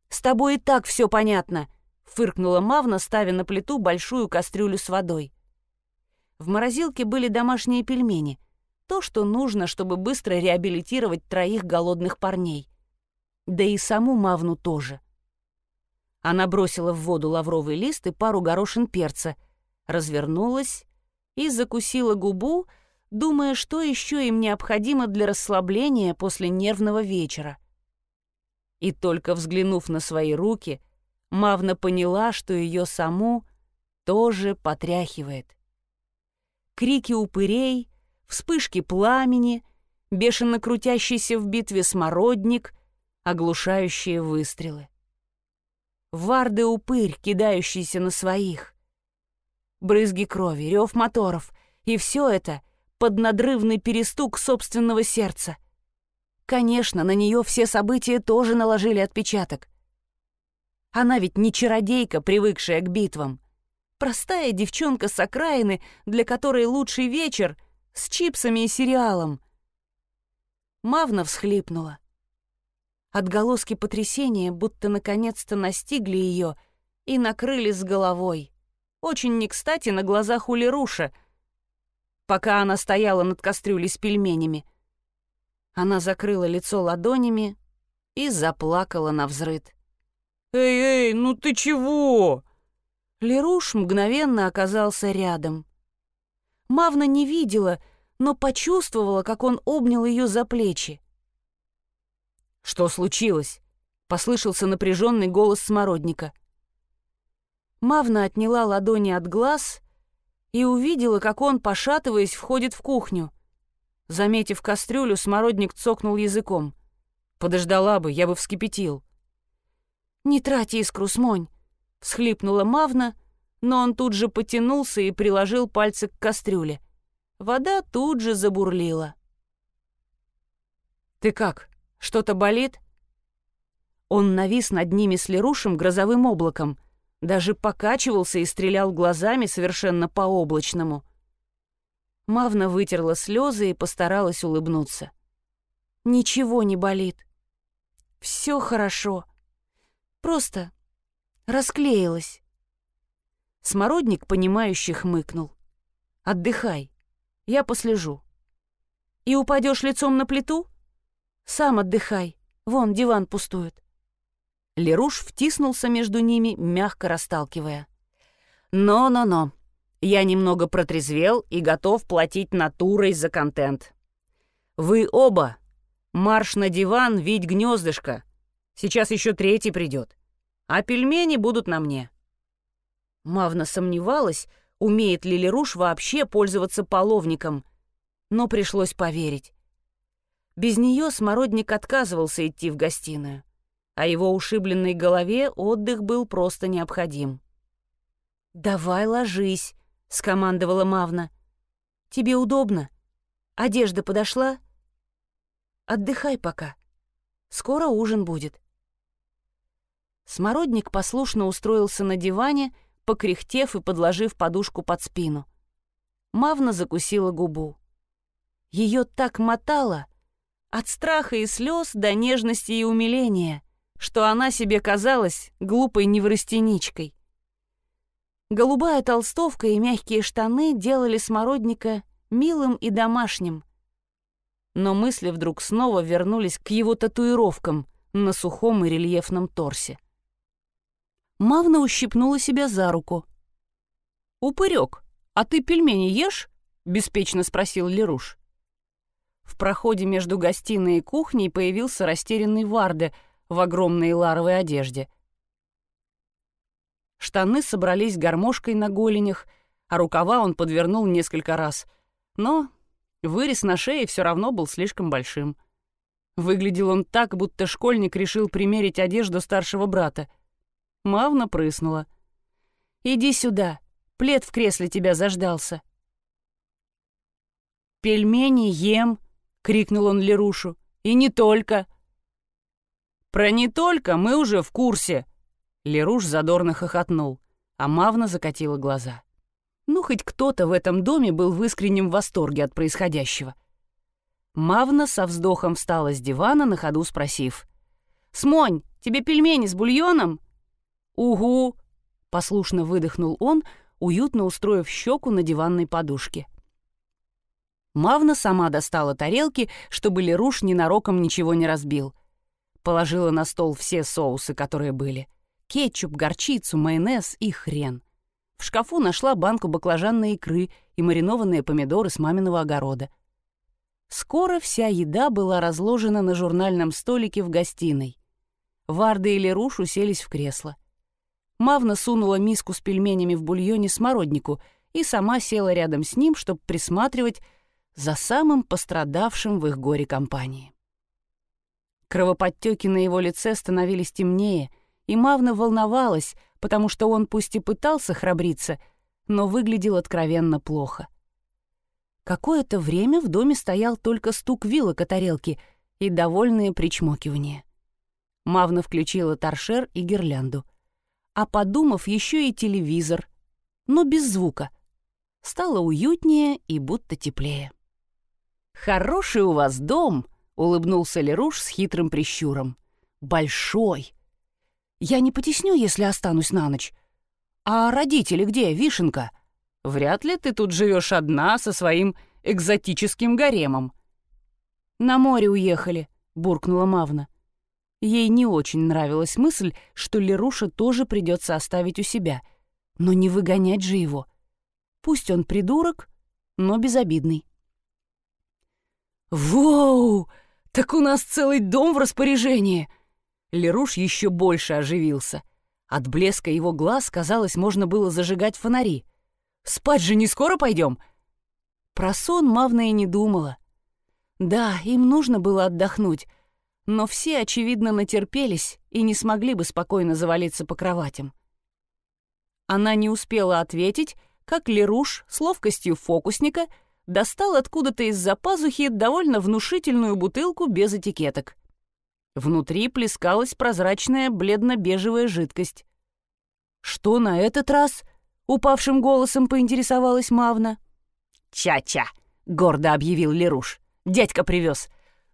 «С тобой и так все понятно», фыркнула Мавна, ставя на плиту большую кастрюлю с водой. В морозилке были домашние пельмени. То, что нужно, чтобы быстро реабилитировать троих голодных парней. Да и саму Мавну тоже. Она бросила в воду лавровый лист и пару горошин перца, развернулась и закусила губу, думая, что еще им необходимо для расслабления после нервного вечера. И только взглянув на свои руки — Мавна поняла, что ее саму тоже потряхивает. Крики упырей, вспышки пламени, бешено крутящийся в битве смородник, оглушающие выстрелы. Варды-упырь, кидающийся на своих. Брызги крови, рев моторов, и все это под надрывный перестук собственного сердца. Конечно, на нее все события тоже наложили отпечаток. Она ведь не чародейка, привыкшая к битвам. Простая девчонка с окраины, для которой лучший вечер с чипсами и сериалом. Мавна всхлипнула. Отголоски потрясения будто наконец-то настигли ее и накрыли с головой. Очень не кстати на глазах у Леруша, пока она стояла над кастрюлей с пельменями. Она закрыла лицо ладонями и заплакала на взрыд. «Эй, эй, ну ты чего?» Леруш мгновенно оказался рядом. Мавна не видела, но почувствовала, как он обнял ее за плечи. «Что случилось?» — послышался напряженный голос смородника. Мавна отняла ладони от глаз и увидела, как он, пошатываясь, входит в кухню. Заметив кастрюлю, смородник цокнул языком. «Подождала бы, я бы вскипятил». «Не трать искру, смонь!» — всхлипнула Мавна, но он тут же потянулся и приложил пальцы к кастрюле. Вода тут же забурлила. «Ты как? Что-то болит?» Он навис над ними с Лерушем грозовым облаком, даже покачивался и стрелял глазами совершенно по-облачному. Мавна вытерла слезы и постаралась улыбнуться. «Ничего не болит. Все хорошо. Просто расклеилась. Смородник, понимающий, хмыкнул. «Отдыхай, я послежу». «И упадешь лицом на плиту?» «Сам отдыхай, вон диван пустует». Леруш втиснулся между ними, мягко расталкивая. «Но-но-но, я немного протрезвел и готов платить натурой за контент. Вы оба, марш на диван, видь гнездышко, Сейчас еще третий придет. А пельмени будут на мне». Мавна сомневалась, умеет ли Леруш вообще пользоваться половником, но пришлось поверить. Без нее смородник отказывался идти в гостиную, а его ушибленной голове отдых был просто необходим. «Давай ложись», — скомандовала Мавна. «Тебе удобно? Одежда подошла? Отдыхай пока. Скоро ужин будет». Смородник послушно устроился на диване, покряхтев и подложив подушку под спину. Мавна закусила губу. Ее так мотало, от страха и слез до нежности и умиления, что она себе казалась глупой неврастеничкой. Голубая толстовка и мягкие штаны делали смородника милым и домашним. Но мысли вдруг снова вернулись к его татуировкам на сухом и рельефном торсе. Мавна ущипнула себя за руку. «Упырек, а ты пельмени ешь?» — беспечно спросил Леруш. В проходе между гостиной и кухней появился растерянный Варде в огромной ларовой одежде. Штаны собрались гармошкой на голенях, а рукава он подвернул несколько раз. Но вырез на шее все равно был слишком большим. Выглядел он так, будто школьник решил примерить одежду старшего брата — Мавна прыснула. «Иди сюда, плед в кресле тебя заждался». «Пельмени ем!» — крикнул он Лерушу. «И не только!» «Про не только мы уже в курсе!» Леруш задорно хохотнул, а Мавна закатила глаза. Ну, хоть кто-то в этом доме был в искреннем восторге от происходящего. Мавна со вздохом встала с дивана, на ходу спросив. «Смонь, тебе пельмени с бульоном?» «Угу!» — послушно выдохнул он, уютно устроив щеку на диванной подушке. Мавна сама достала тарелки, чтобы Леруш ненароком ничего не разбил. Положила на стол все соусы, которые были. Кетчуп, горчицу, майонез и хрен. В шкафу нашла банку баклажанной икры и маринованные помидоры с маминого огорода. Скоро вся еда была разложена на журнальном столике в гостиной. Варда и Леруш уселись в кресло. Мавна сунула миску с пельменями в бульоне смороднику и сама села рядом с ним, чтобы присматривать за самым пострадавшим в их горе компании. Кровоподтеки на его лице становились темнее, и Мавна волновалась, потому что он пусть и пытался храбриться, но выглядел откровенно плохо. Какое-то время в доме стоял только стук вилок о тарелке и довольные причмокивания. Мавна включила торшер и гирлянду — а подумав, еще и телевизор, но без звука. Стало уютнее и будто теплее. «Хороший у вас дом», — улыбнулся Леруш с хитрым прищуром. «Большой. Я не потесню, если останусь на ночь. А родители где, Вишенка? Вряд ли ты тут живешь одна со своим экзотическим гаремом». «На море уехали», — буркнула Мавна. Ей не очень нравилась мысль, что Леруша тоже придется оставить у себя. Но не выгонять же его. Пусть он придурок, но безобидный. «Воу! Так у нас целый дом в распоряжении!» Леруш еще больше оживился. От блеска его глаз, казалось, можно было зажигать фонари. «Спать же не скоро пойдем?» Про сон Мавна и не думала. Да, им нужно было отдохнуть, но все, очевидно, натерпелись и не смогли бы спокойно завалиться по кроватям. Она не успела ответить, как Леруш с ловкостью фокусника достал откуда-то из-за пазухи довольно внушительную бутылку без этикеток. Внутри плескалась прозрачная бледно-бежевая жидкость. «Что на этот раз?» — упавшим голосом поинтересовалась Мавна. «Ча-ча!» — гордо объявил Леруш. «Дядька привез.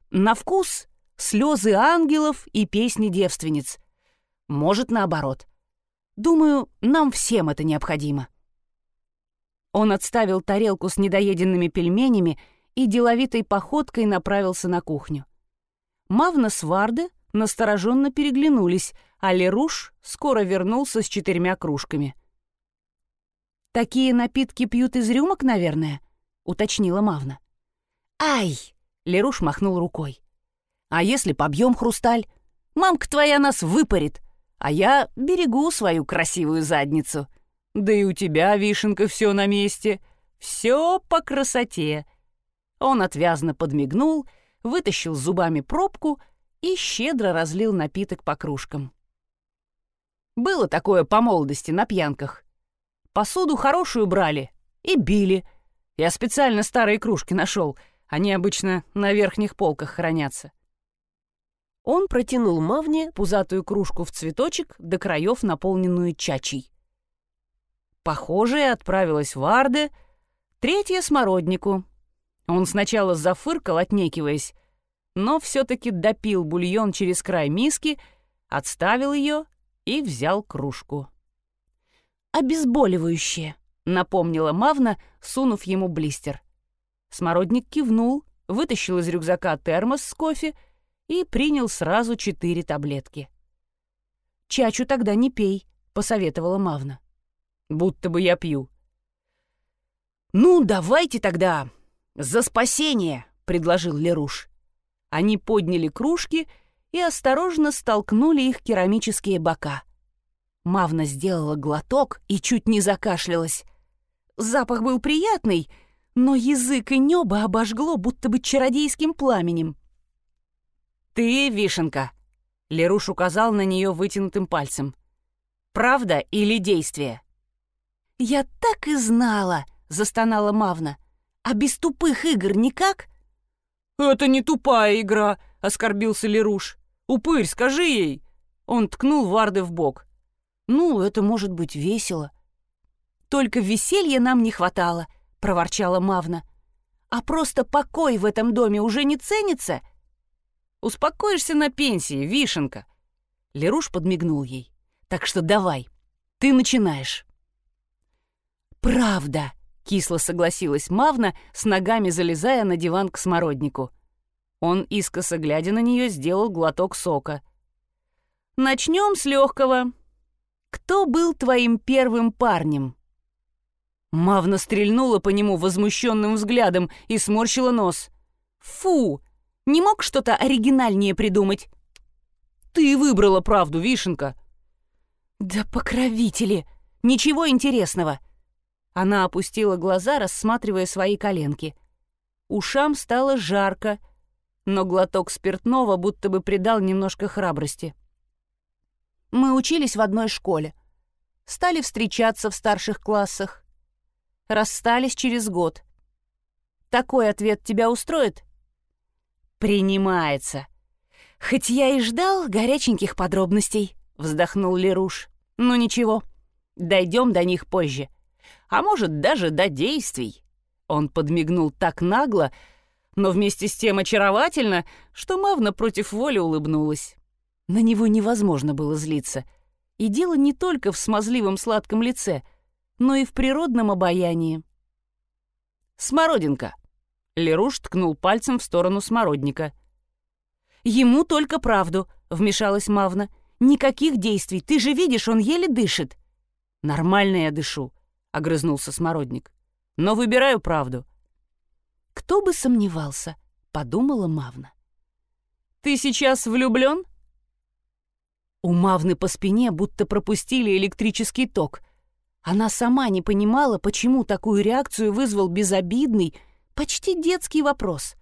На вкус слезы ангелов и песни девственниц. Может, наоборот. Думаю, нам всем это необходимо. Он отставил тарелку с недоеденными пельменями и деловитой походкой направился на кухню. Мавна с Варде настороженно переглянулись, а Леруш скоро вернулся с четырьмя кружками. «Такие напитки пьют из рюмок, наверное?» — уточнила Мавна. «Ай!» — Леруш махнул рукой. А если побьем хрусталь? Мамка твоя нас выпарит, а я берегу свою красивую задницу. Да и у тебя, вишенка, все на месте. Все по красоте. Он отвязно подмигнул, вытащил зубами пробку и щедро разлил напиток по кружкам. Было такое по молодости на пьянках. Посуду хорошую брали и били. Я специально старые кружки нашел, они обычно на верхних полках хранятся. Он протянул Мавне пузатую кружку в цветочек до краев, наполненную чачей. Похожая отправилась в Арде, третья — смороднику. Он сначала зафыркал, отнекиваясь, но все-таки допил бульон через край миски, отставил ее и взял кружку. «Обезболивающее», — напомнила Мавна, сунув ему блистер. Смородник кивнул, вытащил из рюкзака термос с кофе и принял сразу четыре таблетки. «Чачу тогда не пей», — посоветовала Мавна. «Будто бы я пью». «Ну, давайте тогда за спасение», — предложил Леруш. Они подняли кружки и осторожно столкнули их керамические бока. Мавна сделала глоток и чуть не закашлялась. Запах был приятный, но язык и небо обожгло будто бы чародейским пламенем. «Ты, Вишенка!» — Леруш указал на нее вытянутым пальцем. «Правда или действие?» «Я так и знала!» — застонала Мавна. «А без тупых игр никак?» «Это не тупая игра!» — оскорбился Леруш. «Упырь, скажи ей!» Он ткнул Варды в бок. «Ну, это может быть весело». «Только веселья нам не хватало», — проворчала Мавна. «А просто покой в этом доме уже не ценится?» Успокоишься на пенсии, вишенка!» Леруш подмигнул ей. «Так что давай, ты начинаешь». «Правда!» — кисло согласилась Мавна, с ногами залезая на диван к смороднику. Он, искоса глядя на нее, сделал глоток сока. «Начнем с легкого. Кто был твоим первым парнем?» Мавна стрельнула по нему возмущенным взглядом и сморщила нос. «Фу! Не мог что-то оригинальнее придумать?» «Ты выбрала правду, Вишенка!» «Да покровители! Ничего интересного!» Она опустила глаза, рассматривая свои коленки. Ушам стало жарко, но глоток спиртного будто бы придал немножко храбрости. Мы учились в одной школе. Стали встречаться в старших классах. Расстались через год. Такой ответ тебя устроит? «Принимается. Хоть я и ждал горяченьких подробностей», — вздохнул Леруш. «Ну ничего, дойдем до них позже. А может, даже до действий». Он подмигнул так нагло, но вместе с тем очаровательно, что Мавна против воли улыбнулась. На него невозможно было злиться. И дело не только в смазливом сладком лице, но и в природном обаянии. «Смородинка», Леруш ткнул пальцем в сторону смородника. «Ему только правду», — вмешалась Мавна. «Никаких действий, ты же видишь, он еле дышит». «Нормально я дышу», — огрызнулся смородник. «Но выбираю правду». «Кто бы сомневался», — подумала Мавна. «Ты сейчас влюблен?» У Мавны по спине будто пропустили электрический ток. Она сама не понимала, почему такую реакцию вызвал безобидный, Почти детский вопрос.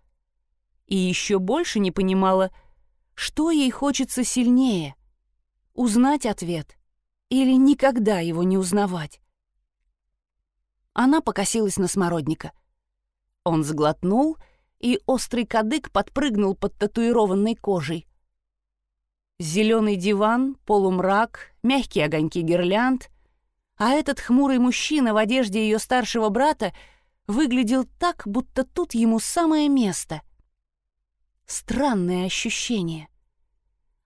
И еще больше не понимала, что ей хочется сильнее — узнать ответ или никогда его не узнавать. Она покосилась на смородника. Он сглотнул, и острый кадык подпрыгнул под татуированной кожей. Зеленый диван, полумрак, мягкие огоньки гирлянд, а этот хмурый мужчина в одежде ее старшего брата — выглядел так, будто тут ему самое место. Странное ощущение.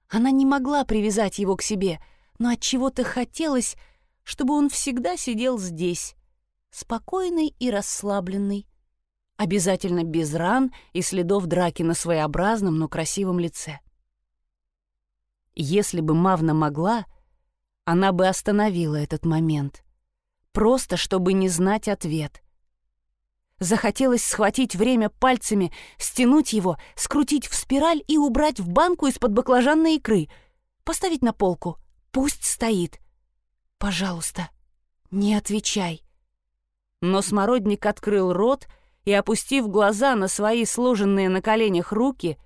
Она не могла привязать его к себе, но от чего-то хотелось, чтобы он всегда сидел здесь, спокойный и расслабленный, обязательно без ран и следов драки на своеобразном, но красивом лице. Если бы Мавна могла, она бы остановила этот момент, просто чтобы не знать ответ — Захотелось схватить время пальцами, стянуть его, скрутить в спираль и убрать в банку из-под баклажанной икры. Поставить на полку. Пусть стоит. Пожалуйста, не отвечай. Но смородник открыл рот и, опустив глаза на свои сложенные на коленях руки,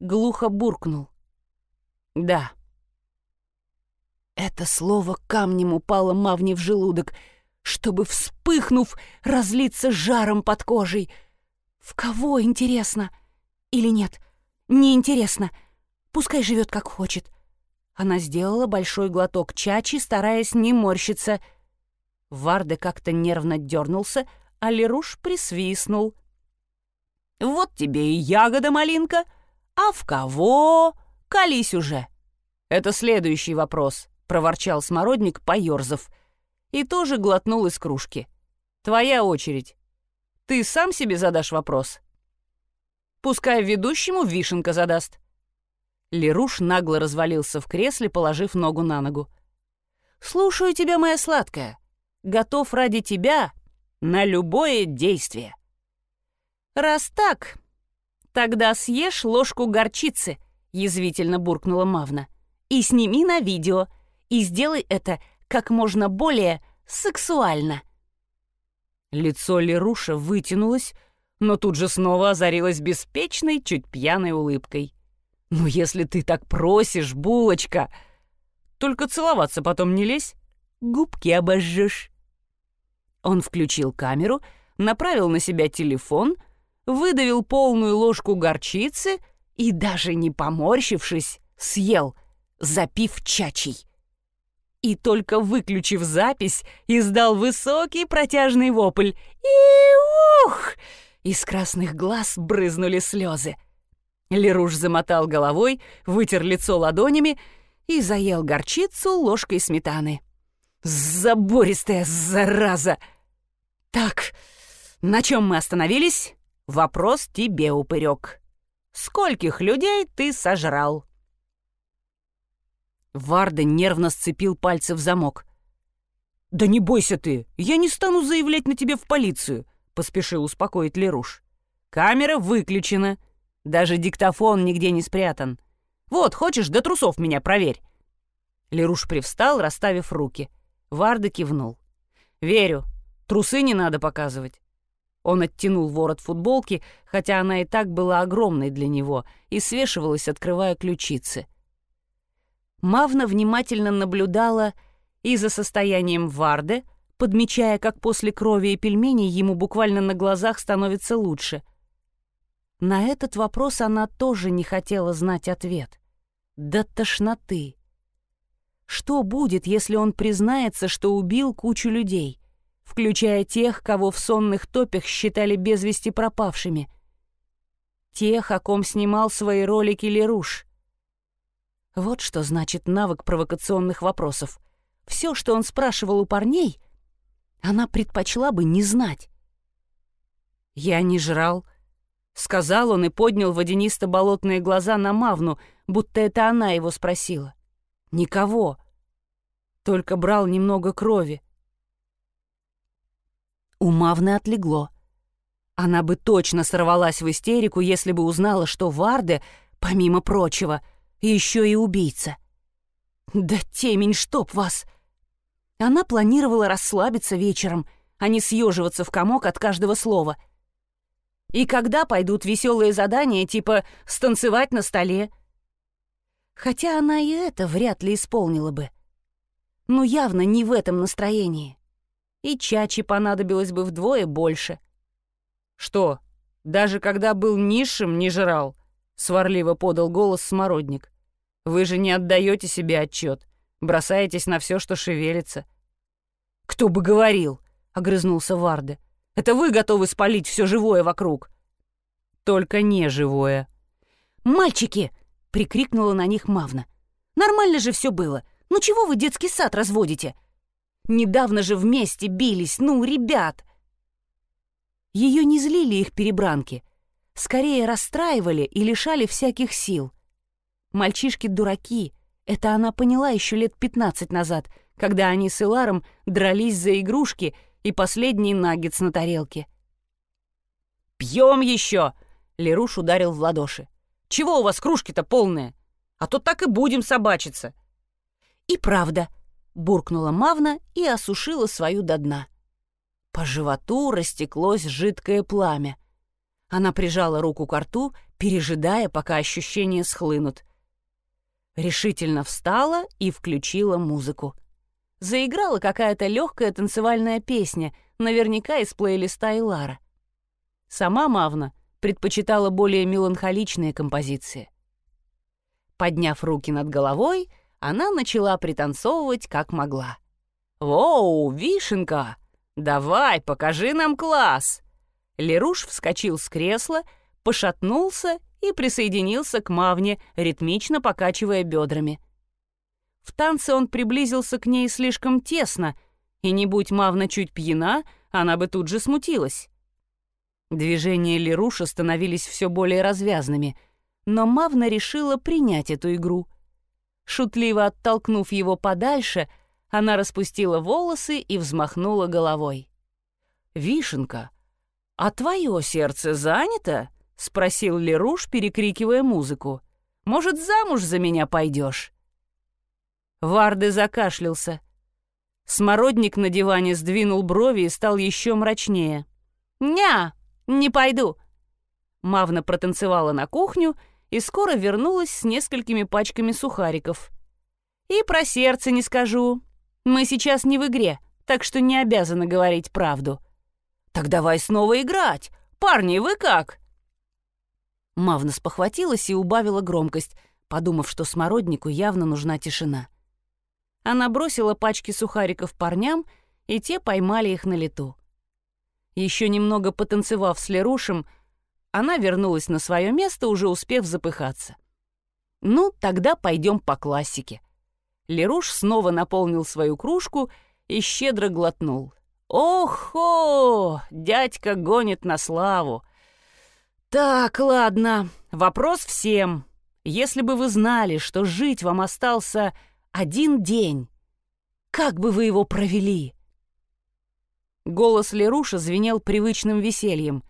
глухо буркнул. «Да». Это слово камнем упало Мавне в желудок — чтобы, вспыхнув, разлиться жаром под кожей. В кого, интересно? Или нет, не интересно. Пускай живет как хочет. Она сделала большой глоток чачи, стараясь не морщиться. Варде как-то нервно дернулся, а Леруш присвистнул. «Вот тебе и ягода-малинка. А в кого? Колись уже!» «Это следующий вопрос», — проворчал смородник, поёрзав. И тоже глотнул из кружки. «Твоя очередь. Ты сам себе задашь вопрос?» «Пускай ведущему вишенка задаст». Леруш нагло развалился в кресле, положив ногу на ногу. «Слушаю тебя, моя сладкая. Готов ради тебя на любое действие». «Раз так, тогда съешь ложку горчицы», — язвительно буркнула Мавна. «И сними на видео, и сделай это как можно более сексуально». Лицо Леруша вытянулось, но тут же снова озарилось беспечной, чуть пьяной улыбкой. «Ну, если ты так просишь, булочка! Только целоваться потом не лезь, губки обожжешь». Он включил камеру, направил на себя телефон, выдавил полную ложку горчицы и, даже не поморщившись, съел, запив чачей. И только выключив запись, издал высокий протяжный вопль. И ух! Из красных глаз брызнули слезы. Леруш замотал головой, вытер лицо ладонями и заел горчицу ложкой сметаны. «Забористая зараза!» «Так, на чем мы остановились? Вопрос тебе, упырек. Скольких людей ты сожрал?» Варда нервно сцепил пальцы в замок. «Да не бойся ты, я не стану заявлять на тебя в полицию», — поспешил успокоить Леруш. «Камера выключена. Даже диктофон нигде не спрятан. Вот, хочешь, до трусов меня проверь». Леруш привстал, расставив руки. Варда кивнул. «Верю. Трусы не надо показывать». Он оттянул ворот футболки, хотя она и так была огромной для него, и свешивалась, открывая ключицы. Мавна внимательно наблюдала и за состоянием Варды, подмечая, как после крови и пельменей ему буквально на глазах становится лучше, на этот вопрос она тоже не хотела знать ответ. До тошноты. Что будет, если он признается, что убил кучу людей, включая тех, кого в сонных топях считали без вести пропавшими? Тех, о ком снимал свои ролики Леруш. Вот что значит навык провокационных вопросов. Все, что он спрашивал у парней, она предпочла бы не знать. «Я не жрал», Сказал он и поднял водянисто-болотные глаза на Мавну, будто это она его спросила. Никого. Только брал немного крови. У Мавны отлегло. Она бы точно сорвалась в истерику, если бы узнала, что Варде, помимо прочего, еще и убийца. Да темень, чтоб вас! Она планировала расслабиться вечером, а не съеживаться в комок от каждого слова — и когда пойдут веселые задания, типа станцевать на столе? Хотя она и это вряд ли исполнила бы. Ну, явно не в этом настроении. И чачи понадобилось бы вдвое больше. «Что, даже когда был низшим, не жрал?» — сварливо подал голос смородник. «Вы же не отдаете себе отчет, бросаетесь на все, что шевелится». «Кто бы говорил!» — огрызнулся Варде. Это вы готовы спалить все живое вокруг. Только не живое. «Мальчики!» — прикрикнула на них Мавна. «Нормально же все было. Ну чего вы детский сад разводите? Недавно же вместе бились, ну, ребят!» Ее не злили их перебранки. Скорее расстраивали и лишали всяких сил. Мальчишки дураки. Это она поняла еще лет пятнадцать назад, когда они с Иларом дрались за игрушки — и последний наггетс на тарелке. «Пьем еще!» — Леруш ударил в ладоши. «Чего у вас кружки-то полные? А то так и будем собачиться!» «И правда!» — буркнула Мавна и осушила свою до дна. По животу растеклось жидкое пламя. Она прижала руку к рту, пережидая, пока ощущения схлынут. Решительно встала и включила музыку заиграла какая-то легкая танцевальная песня, наверняка из плейлиста Илара. Сама Мавна предпочитала более меланхоличные композиции. Подняв руки над головой, она начала пританцовывать как могла. «Воу, вишенка! Давай, покажи нам класс!» Леруш вскочил с кресла, пошатнулся и присоединился к Мавне, ритмично покачивая бедрами. В танце он приблизился к ней слишком тесно, и не будь Мавна чуть пьяна, она бы тут же смутилась. Движения Леруша становились все более развязными, но Мавна решила принять эту игру. Шутливо оттолкнув его подальше, она распустила волосы и взмахнула головой. «Вишенка, а твое сердце занято?» — спросил Леруш, перекрикивая музыку. «Может, замуж за меня пойдешь?» Варды закашлялся. Смородник на диване сдвинул брови и стал еще мрачнее. «Ня, не пойду!» Мавна протанцевала на кухню и скоро вернулась с несколькими пачками сухариков. «И про сердце не скажу. Мы сейчас не в игре, так что не обязаны говорить правду». «Так давай снова играть! Парни, вы как?» Мавна спохватилась и убавила громкость, подумав, что смороднику явно нужна тишина. Она бросила пачки сухариков парням, и те поймали их на лету. Еще немного потанцевав с Лерушем, она вернулась на свое место, уже успев запыхаться. «Ну, тогда пойдем по классике». Леруш снова наполнил свою кружку и щедро глотнул. «Охо! Дядька гонит на славу!» «Так, ладно, вопрос всем. Если бы вы знали, что жить вам остался один день, как бы вы его провели?» Голос Леруша звенел привычным весельем,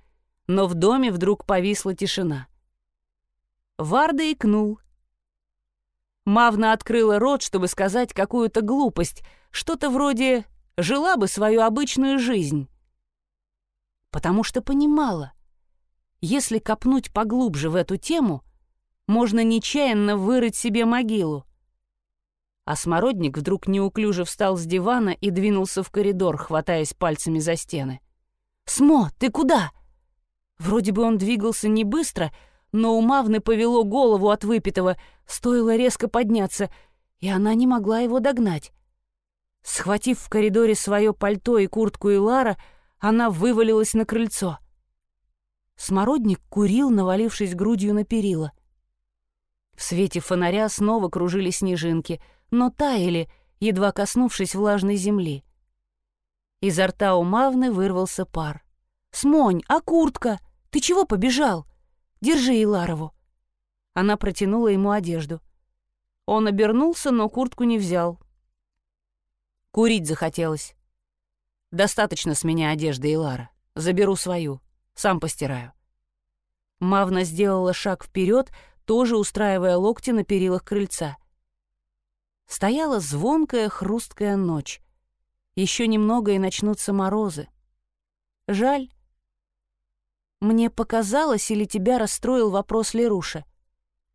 но в доме вдруг повисла тишина. Варда икнул. Мавна открыла рот, чтобы сказать какую-то глупость, что-то вроде «жила бы свою обычную жизнь». Потому что понимала, если копнуть поглубже в эту тему, можно нечаянно вырыть себе могилу. А смородник вдруг неуклюже встал с дивана и двинулся в коридор, хватаясь пальцами за стены. «Смо, ты куда?» Вроде бы он двигался не быстро, но у повело голову от выпитого, стоило резко подняться, и она не могла его догнать. Схватив в коридоре свое пальто и куртку Илара, она вывалилась на крыльцо. Смородник курил, навалившись грудью на перила. В свете фонаря снова кружили снежинки, но таяли, едва коснувшись влажной земли. Изо рта у Мавны вырвался пар. «Смонь, а куртка? Ты чего побежал? Держи Иларову». Она протянула ему одежду. Он обернулся, но куртку не взял. Курить захотелось. «Достаточно с меня одежды, Илара. Заберу свою. Сам постираю». Мавна сделала шаг вперед, тоже устраивая локти на перилах крыльца. Стояла звонкая хрусткая ночь. Еще немного и начнутся морозы. Жаль. Мне показалось, или тебя расстроил вопрос Леруша.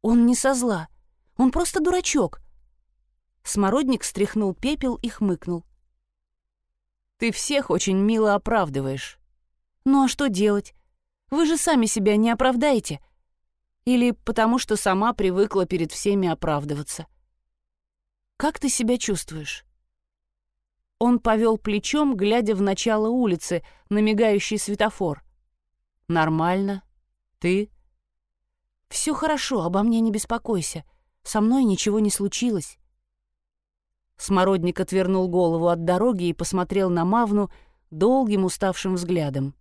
Он не со зла. Он просто дурачок. Смородник стряхнул пепел и хмыкнул. Ты всех очень мило оправдываешь. Ну а что делать? Вы же сами себя не оправдаете. Или потому что сама привыкла перед всеми оправдываться. Как ты себя чувствуешь?» Он повел плечом, глядя в начало улицы, на мигающий светофор. «Нормально. Ты?» «Все хорошо, обо мне не беспокойся. Со мной ничего не случилось». Смородник отвернул голову от дороги и посмотрел на Мавну долгим уставшим взглядом.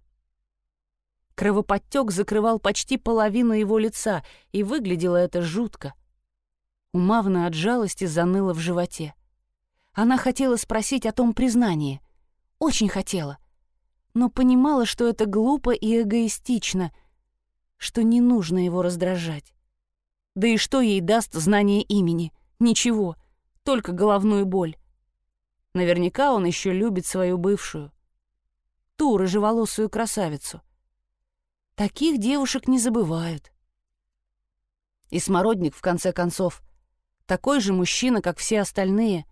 Кровоподтек закрывал почти половину его лица, и выглядело это жутко. У Мавны от жалости заныло в животе. Она хотела спросить о том признании. Очень хотела. Но понимала, что это глупо и эгоистично, что не нужно его раздражать. Да и что ей даст знание имени? Ничего, только головную боль. Наверняка он еще любит свою бывшую. Ту рыжеволосую красавицу — Таких девушек не забывают. И Смородник, в конце концов, такой же мужчина, как все остальные.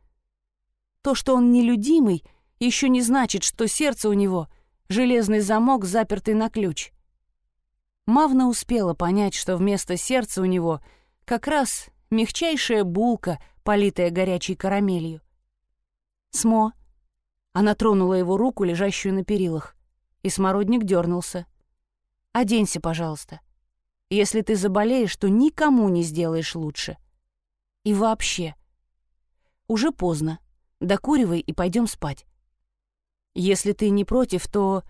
То, что он нелюдимый, еще не значит, что сердце у него — железный замок, запертый на ключ. Мавна успела понять, что вместо сердца у него как раз мягчайшая булка, политая горячей карамелью. «Смо!» Она тронула его руку, лежащую на перилах, и смородник дернулся. «Оденься, пожалуйста. Если ты заболеешь, то никому не сделаешь лучше. И вообще. Уже поздно. Докуривай и пойдем спать. Если ты не против, то...»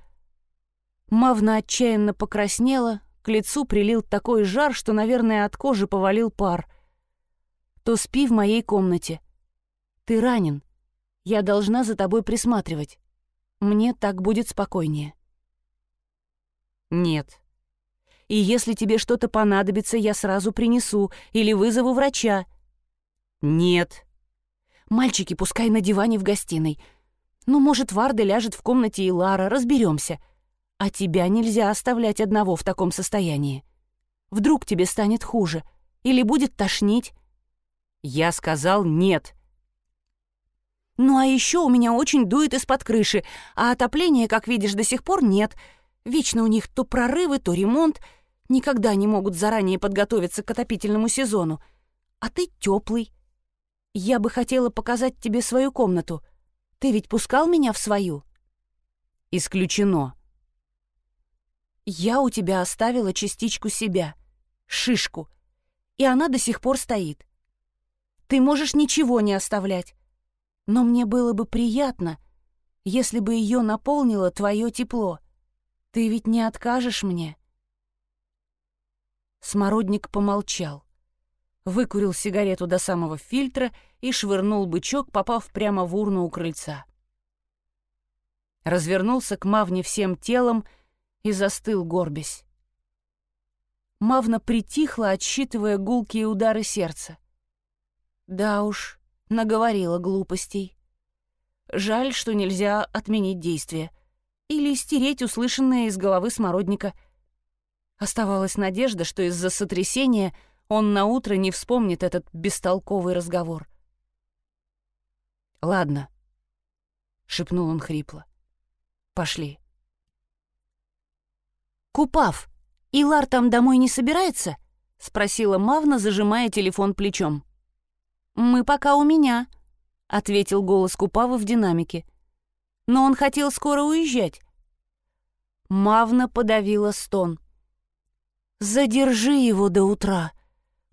Мавна отчаянно покраснела, к лицу прилил такой жар, что, наверное, от кожи повалил пар. «То спи в моей комнате. Ты ранен. Я должна за тобой присматривать. Мне так будет спокойнее». «Нет. И если тебе что-то понадобится, я сразу принесу или вызову врача». «Нет». «Мальчики, пускай на диване в гостиной. Ну, может, Варда ляжет в комнате и Лара, разберемся. А тебя нельзя оставлять одного в таком состоянии. Вдруг тебе станет хуже или будет тошнить?» Я сказал «нет». «Ну а еще у меня очень дует из-под крыши, а отопления, как видишь, до сих пор нет. Вечно у них то прорывы, то ремонт. Никогда не могут заранее подготовиться к отопительному сезону. А ты теплый. Я бы хотела показать тебе свою комнату. Ты ведь пускал меня в свою?» «Исключено», я у тебя оставила частичку себя, шишку, и она до сих пор стоит. Ты можешь ничего не оставлять, но мне было бы приятно, если бы ее наполнило твое тепло. Ты ведь не откажешь мне?» Смородник помолчал, выкурил сигарету до самого фильтра и швырнул бычок, попав прямо в урну у крыльца. Развернулся к Мавне всем телом и застыл, горбясь. Мавна притихла, отсчитывая гулкие удары сердца. Да уж, наговорила глупостей. Жаль, что нельзя отменить действие или стереть услышанное из головы смородника. Оставалась надежда, что из-за сотрясения он наутро не вспомнит этот бестолковый разговор. «Ладно», — шепнул он хрипло. «Пошли». «Купав, Илар там домой не собирается?» — спросила Мавна, зажимая телефон плечом. «Мы пока у меня», — ответил голос Купава в динамике. «Но он хотел скоро уезжать». Мавна подавила стон. «Задержи его до утра.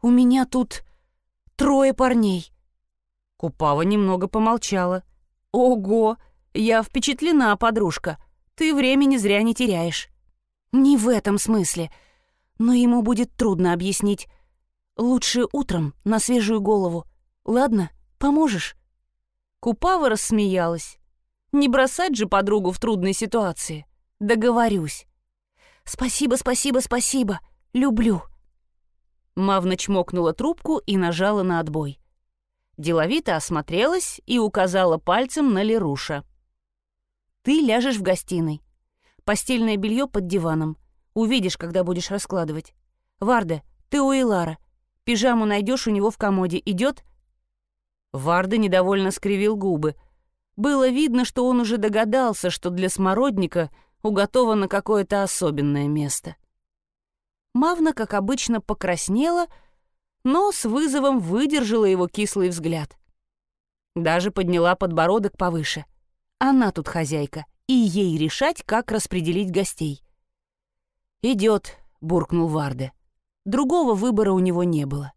У меня тут трое парней». Купава немного помолчала. «Ого! Я впечатлена, подружка. Ты времени зря не теряешь». Не в этом смысле. Но ему будет трудно объяснить. Лучше утром, на свежую голову. Ладно, поможешь?» Купава рассмеялась. «Не бросать же подругу в трудной ситуации. Договорюсь». «Спасибо, спасибо, спасибо. Люблю». Мавна чмокнула трубку и нажала на отбой. Деловито осмотрелась и указала пальцем на Леруша. «Ты ляжешь в гостиной. Постельное белье под диваном. Увидишь, когда будешь раскладывать. Варда, ты у Илара. Пижаму найдешь у него в комоде. Идет? Варда недовольно скривил губы. Было видно, что он уже догадался, что для смородника уготовано какое-то особенное место. Мавна, как обычно, покраснела, но с вызовом выдержала его кислый взгляд. Даже подняла подбородок повыше. Она тут хозяйка, и ей решать, как распределить гостей. «Идет», — буркнул Варде. Другого выбора у него не было.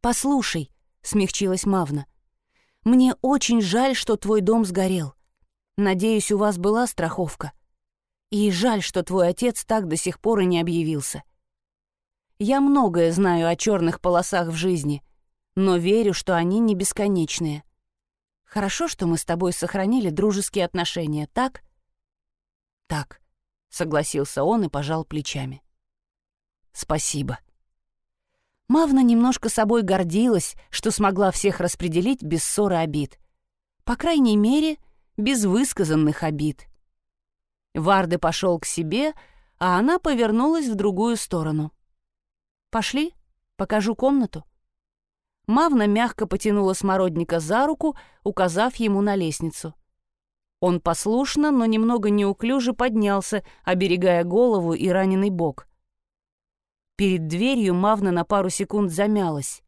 «Послушай», — смягчилась Мавна, — «мне очень жаль, что твой дом сгорел. Надеюсь, у вас была страховка. И жаль, что твой отец так до сих пор и не объявился. Я многое знаю о черных полосах в жизни, но верю, что они не бесконечные. Хорошо, что мы с тобой сохранили дружеские отношения, так? Так, согласился он и пожал плечами. Спасибо. Мавна немножко собой гордилась, что смогла всех распределить без ссоры обид. По крайней мере, без высказанных обид. Варды пошел к себе, а она повернулась в другую сторону. «Пошли, покажу комнату». Мавна мягко потянула смородника за руку, указав ему на лестницу. Он послушно, но немного неуклюже поднялся, оберегая голову и раненый бок. Перед дверью Мавна на пару секунд замялась.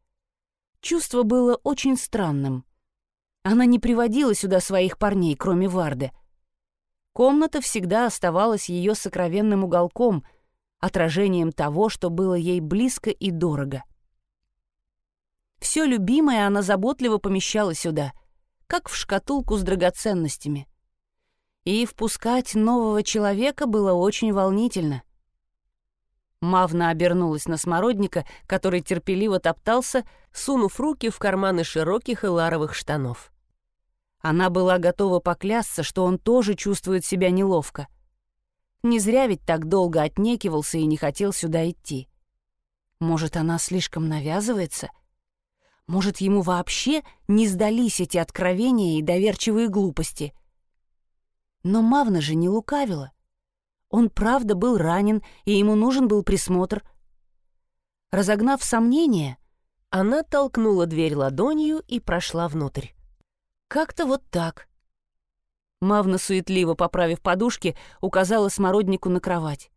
Чувство было очень странным. Она не приводила сюда своих парней, кроме Варды. Комната всегда оставалась ее сокровенным уголком, отражением того, что было ей близко и дорого. Все любимое она заботливо помещала сюда, как в шкатулку с драгоценностями. И впускать нового человека было очень волнительно. Мавна обернулась на смородника, который терпеливо топтался, сунув руки в карманы широких и ларовых штанов. Она была готова поклясться, что он тоже чувствует себя неловко. Не зря ведь так долго отнекивался и не хотел сюда идти. Может, она слишком навязывается? Может, ему вообще не сдались эти откровения и доверчивые глупости? Но Мавна же не лукавила. Он правда был ранен, и ему нужен был присмотр. Разогнав сомнения, она толкнула дверь ладонью и прошла внутрь. Как-то вот так. Мавна, суетливо поправив подушки, указала смороднику на кровать.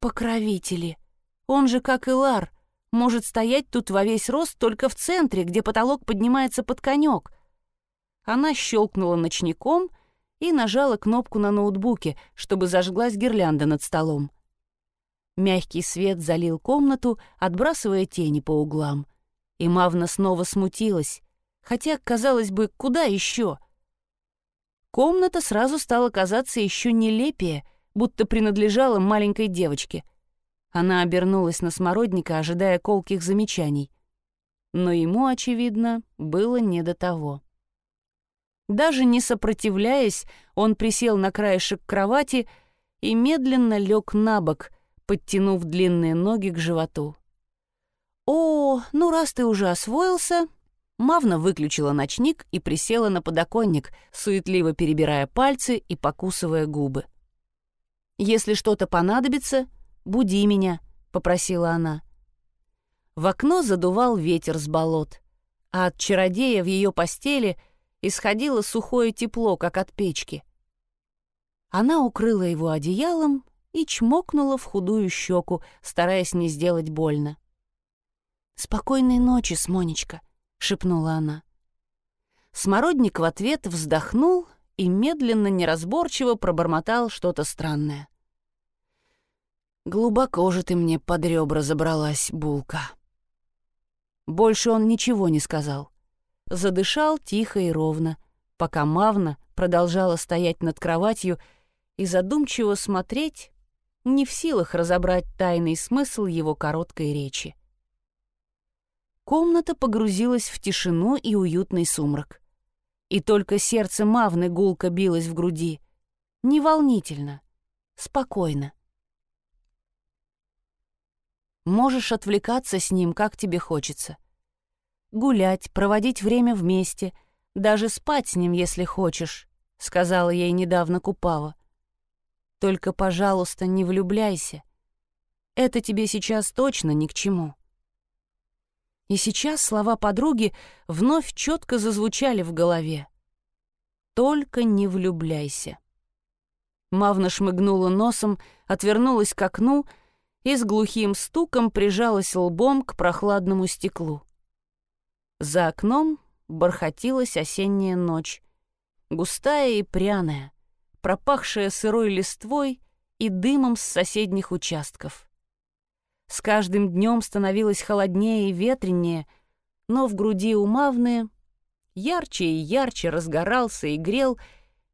«Покровители! Он же, как и Лар, может стоять тут во весь рост только в центре, где потолок поднимается под конек». Она щелкнула ночником — и нажала кнопку на ноутбуке, чтобы зажглась гирлянда над столом. Мягкий свет залил комнату, отбрасывая тени по углам. И Мавна снова смутилась, хотя, казалось бы, куда еще? Комната сразу стала казаться еще нелепее, будто принадлежала маленькой девочке. Она обернулась на смородника, ожидая колких замечаний. Но ему, очевидно, было не до того. Даже не сопротивляясь, он присел на краешек кровати и медленно лег на бок, подтянув длинные ноги к животу. «О, ну раз ты уже освоился...» Мавна выключила ночник и присела на подоконник, суетливо перебирая пальцы и покусывая губы. «Если что-то понадобится, буди меня», — попросила она. В окно задувал ветер с болот, а от чародея в ее постели — исходило сухое тепло, как от печки. Она укрыла его одеялом и чмокнула в худую щеку, стараясь не сделать больно. «Спокойной ночи, Смонечка», — шепнула она. Смородник в ответ вздохнул и медленно, неразборчиво пробормотал что-то странное. «Глубоко же ты мне под ребра забралась, булка». Больше он ничего не сказал задышал тихо и ровно, пока Мавна продолжала стоять над кроватью и задумчиво смотреть, не в силах разобрать тайный смысл его короткой речи. Комната погрузилась в тишину и уютный сумрак. И только сердце Мавны гулко билось в груди. Не волнительно, спокойно. Можешь отвлекаться с ним, как тебе хочется гулять, проводить время вместе, даже спать с ним, если хочешь», — сказала ей недавно Купава. «Только, пожалуйста, не влюбляйся. Это тебе сейчас точно ни к чему». И сейчас слова подруги вновь четко зазвучали в голове. «Только не влюбляйся». Мавна шмыгнула носом, отвернулась к окну и с глухим стуком прижалась лбом к прохладному стеклу. За окном бархатилась осенняя ночь, густая и пряная, пропахшая сырой листвой и дымом с соседних участков. С каждым днем становилось холоднее и ветреннее, но в груди у Мавны ярче и ярче разгорался и грел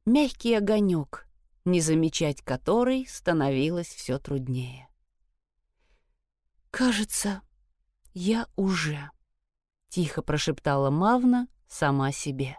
мягкий огонек, не замечать который становилось все труднее. «Кажется, я уже...» — тихо прошептала Мавна сама себе.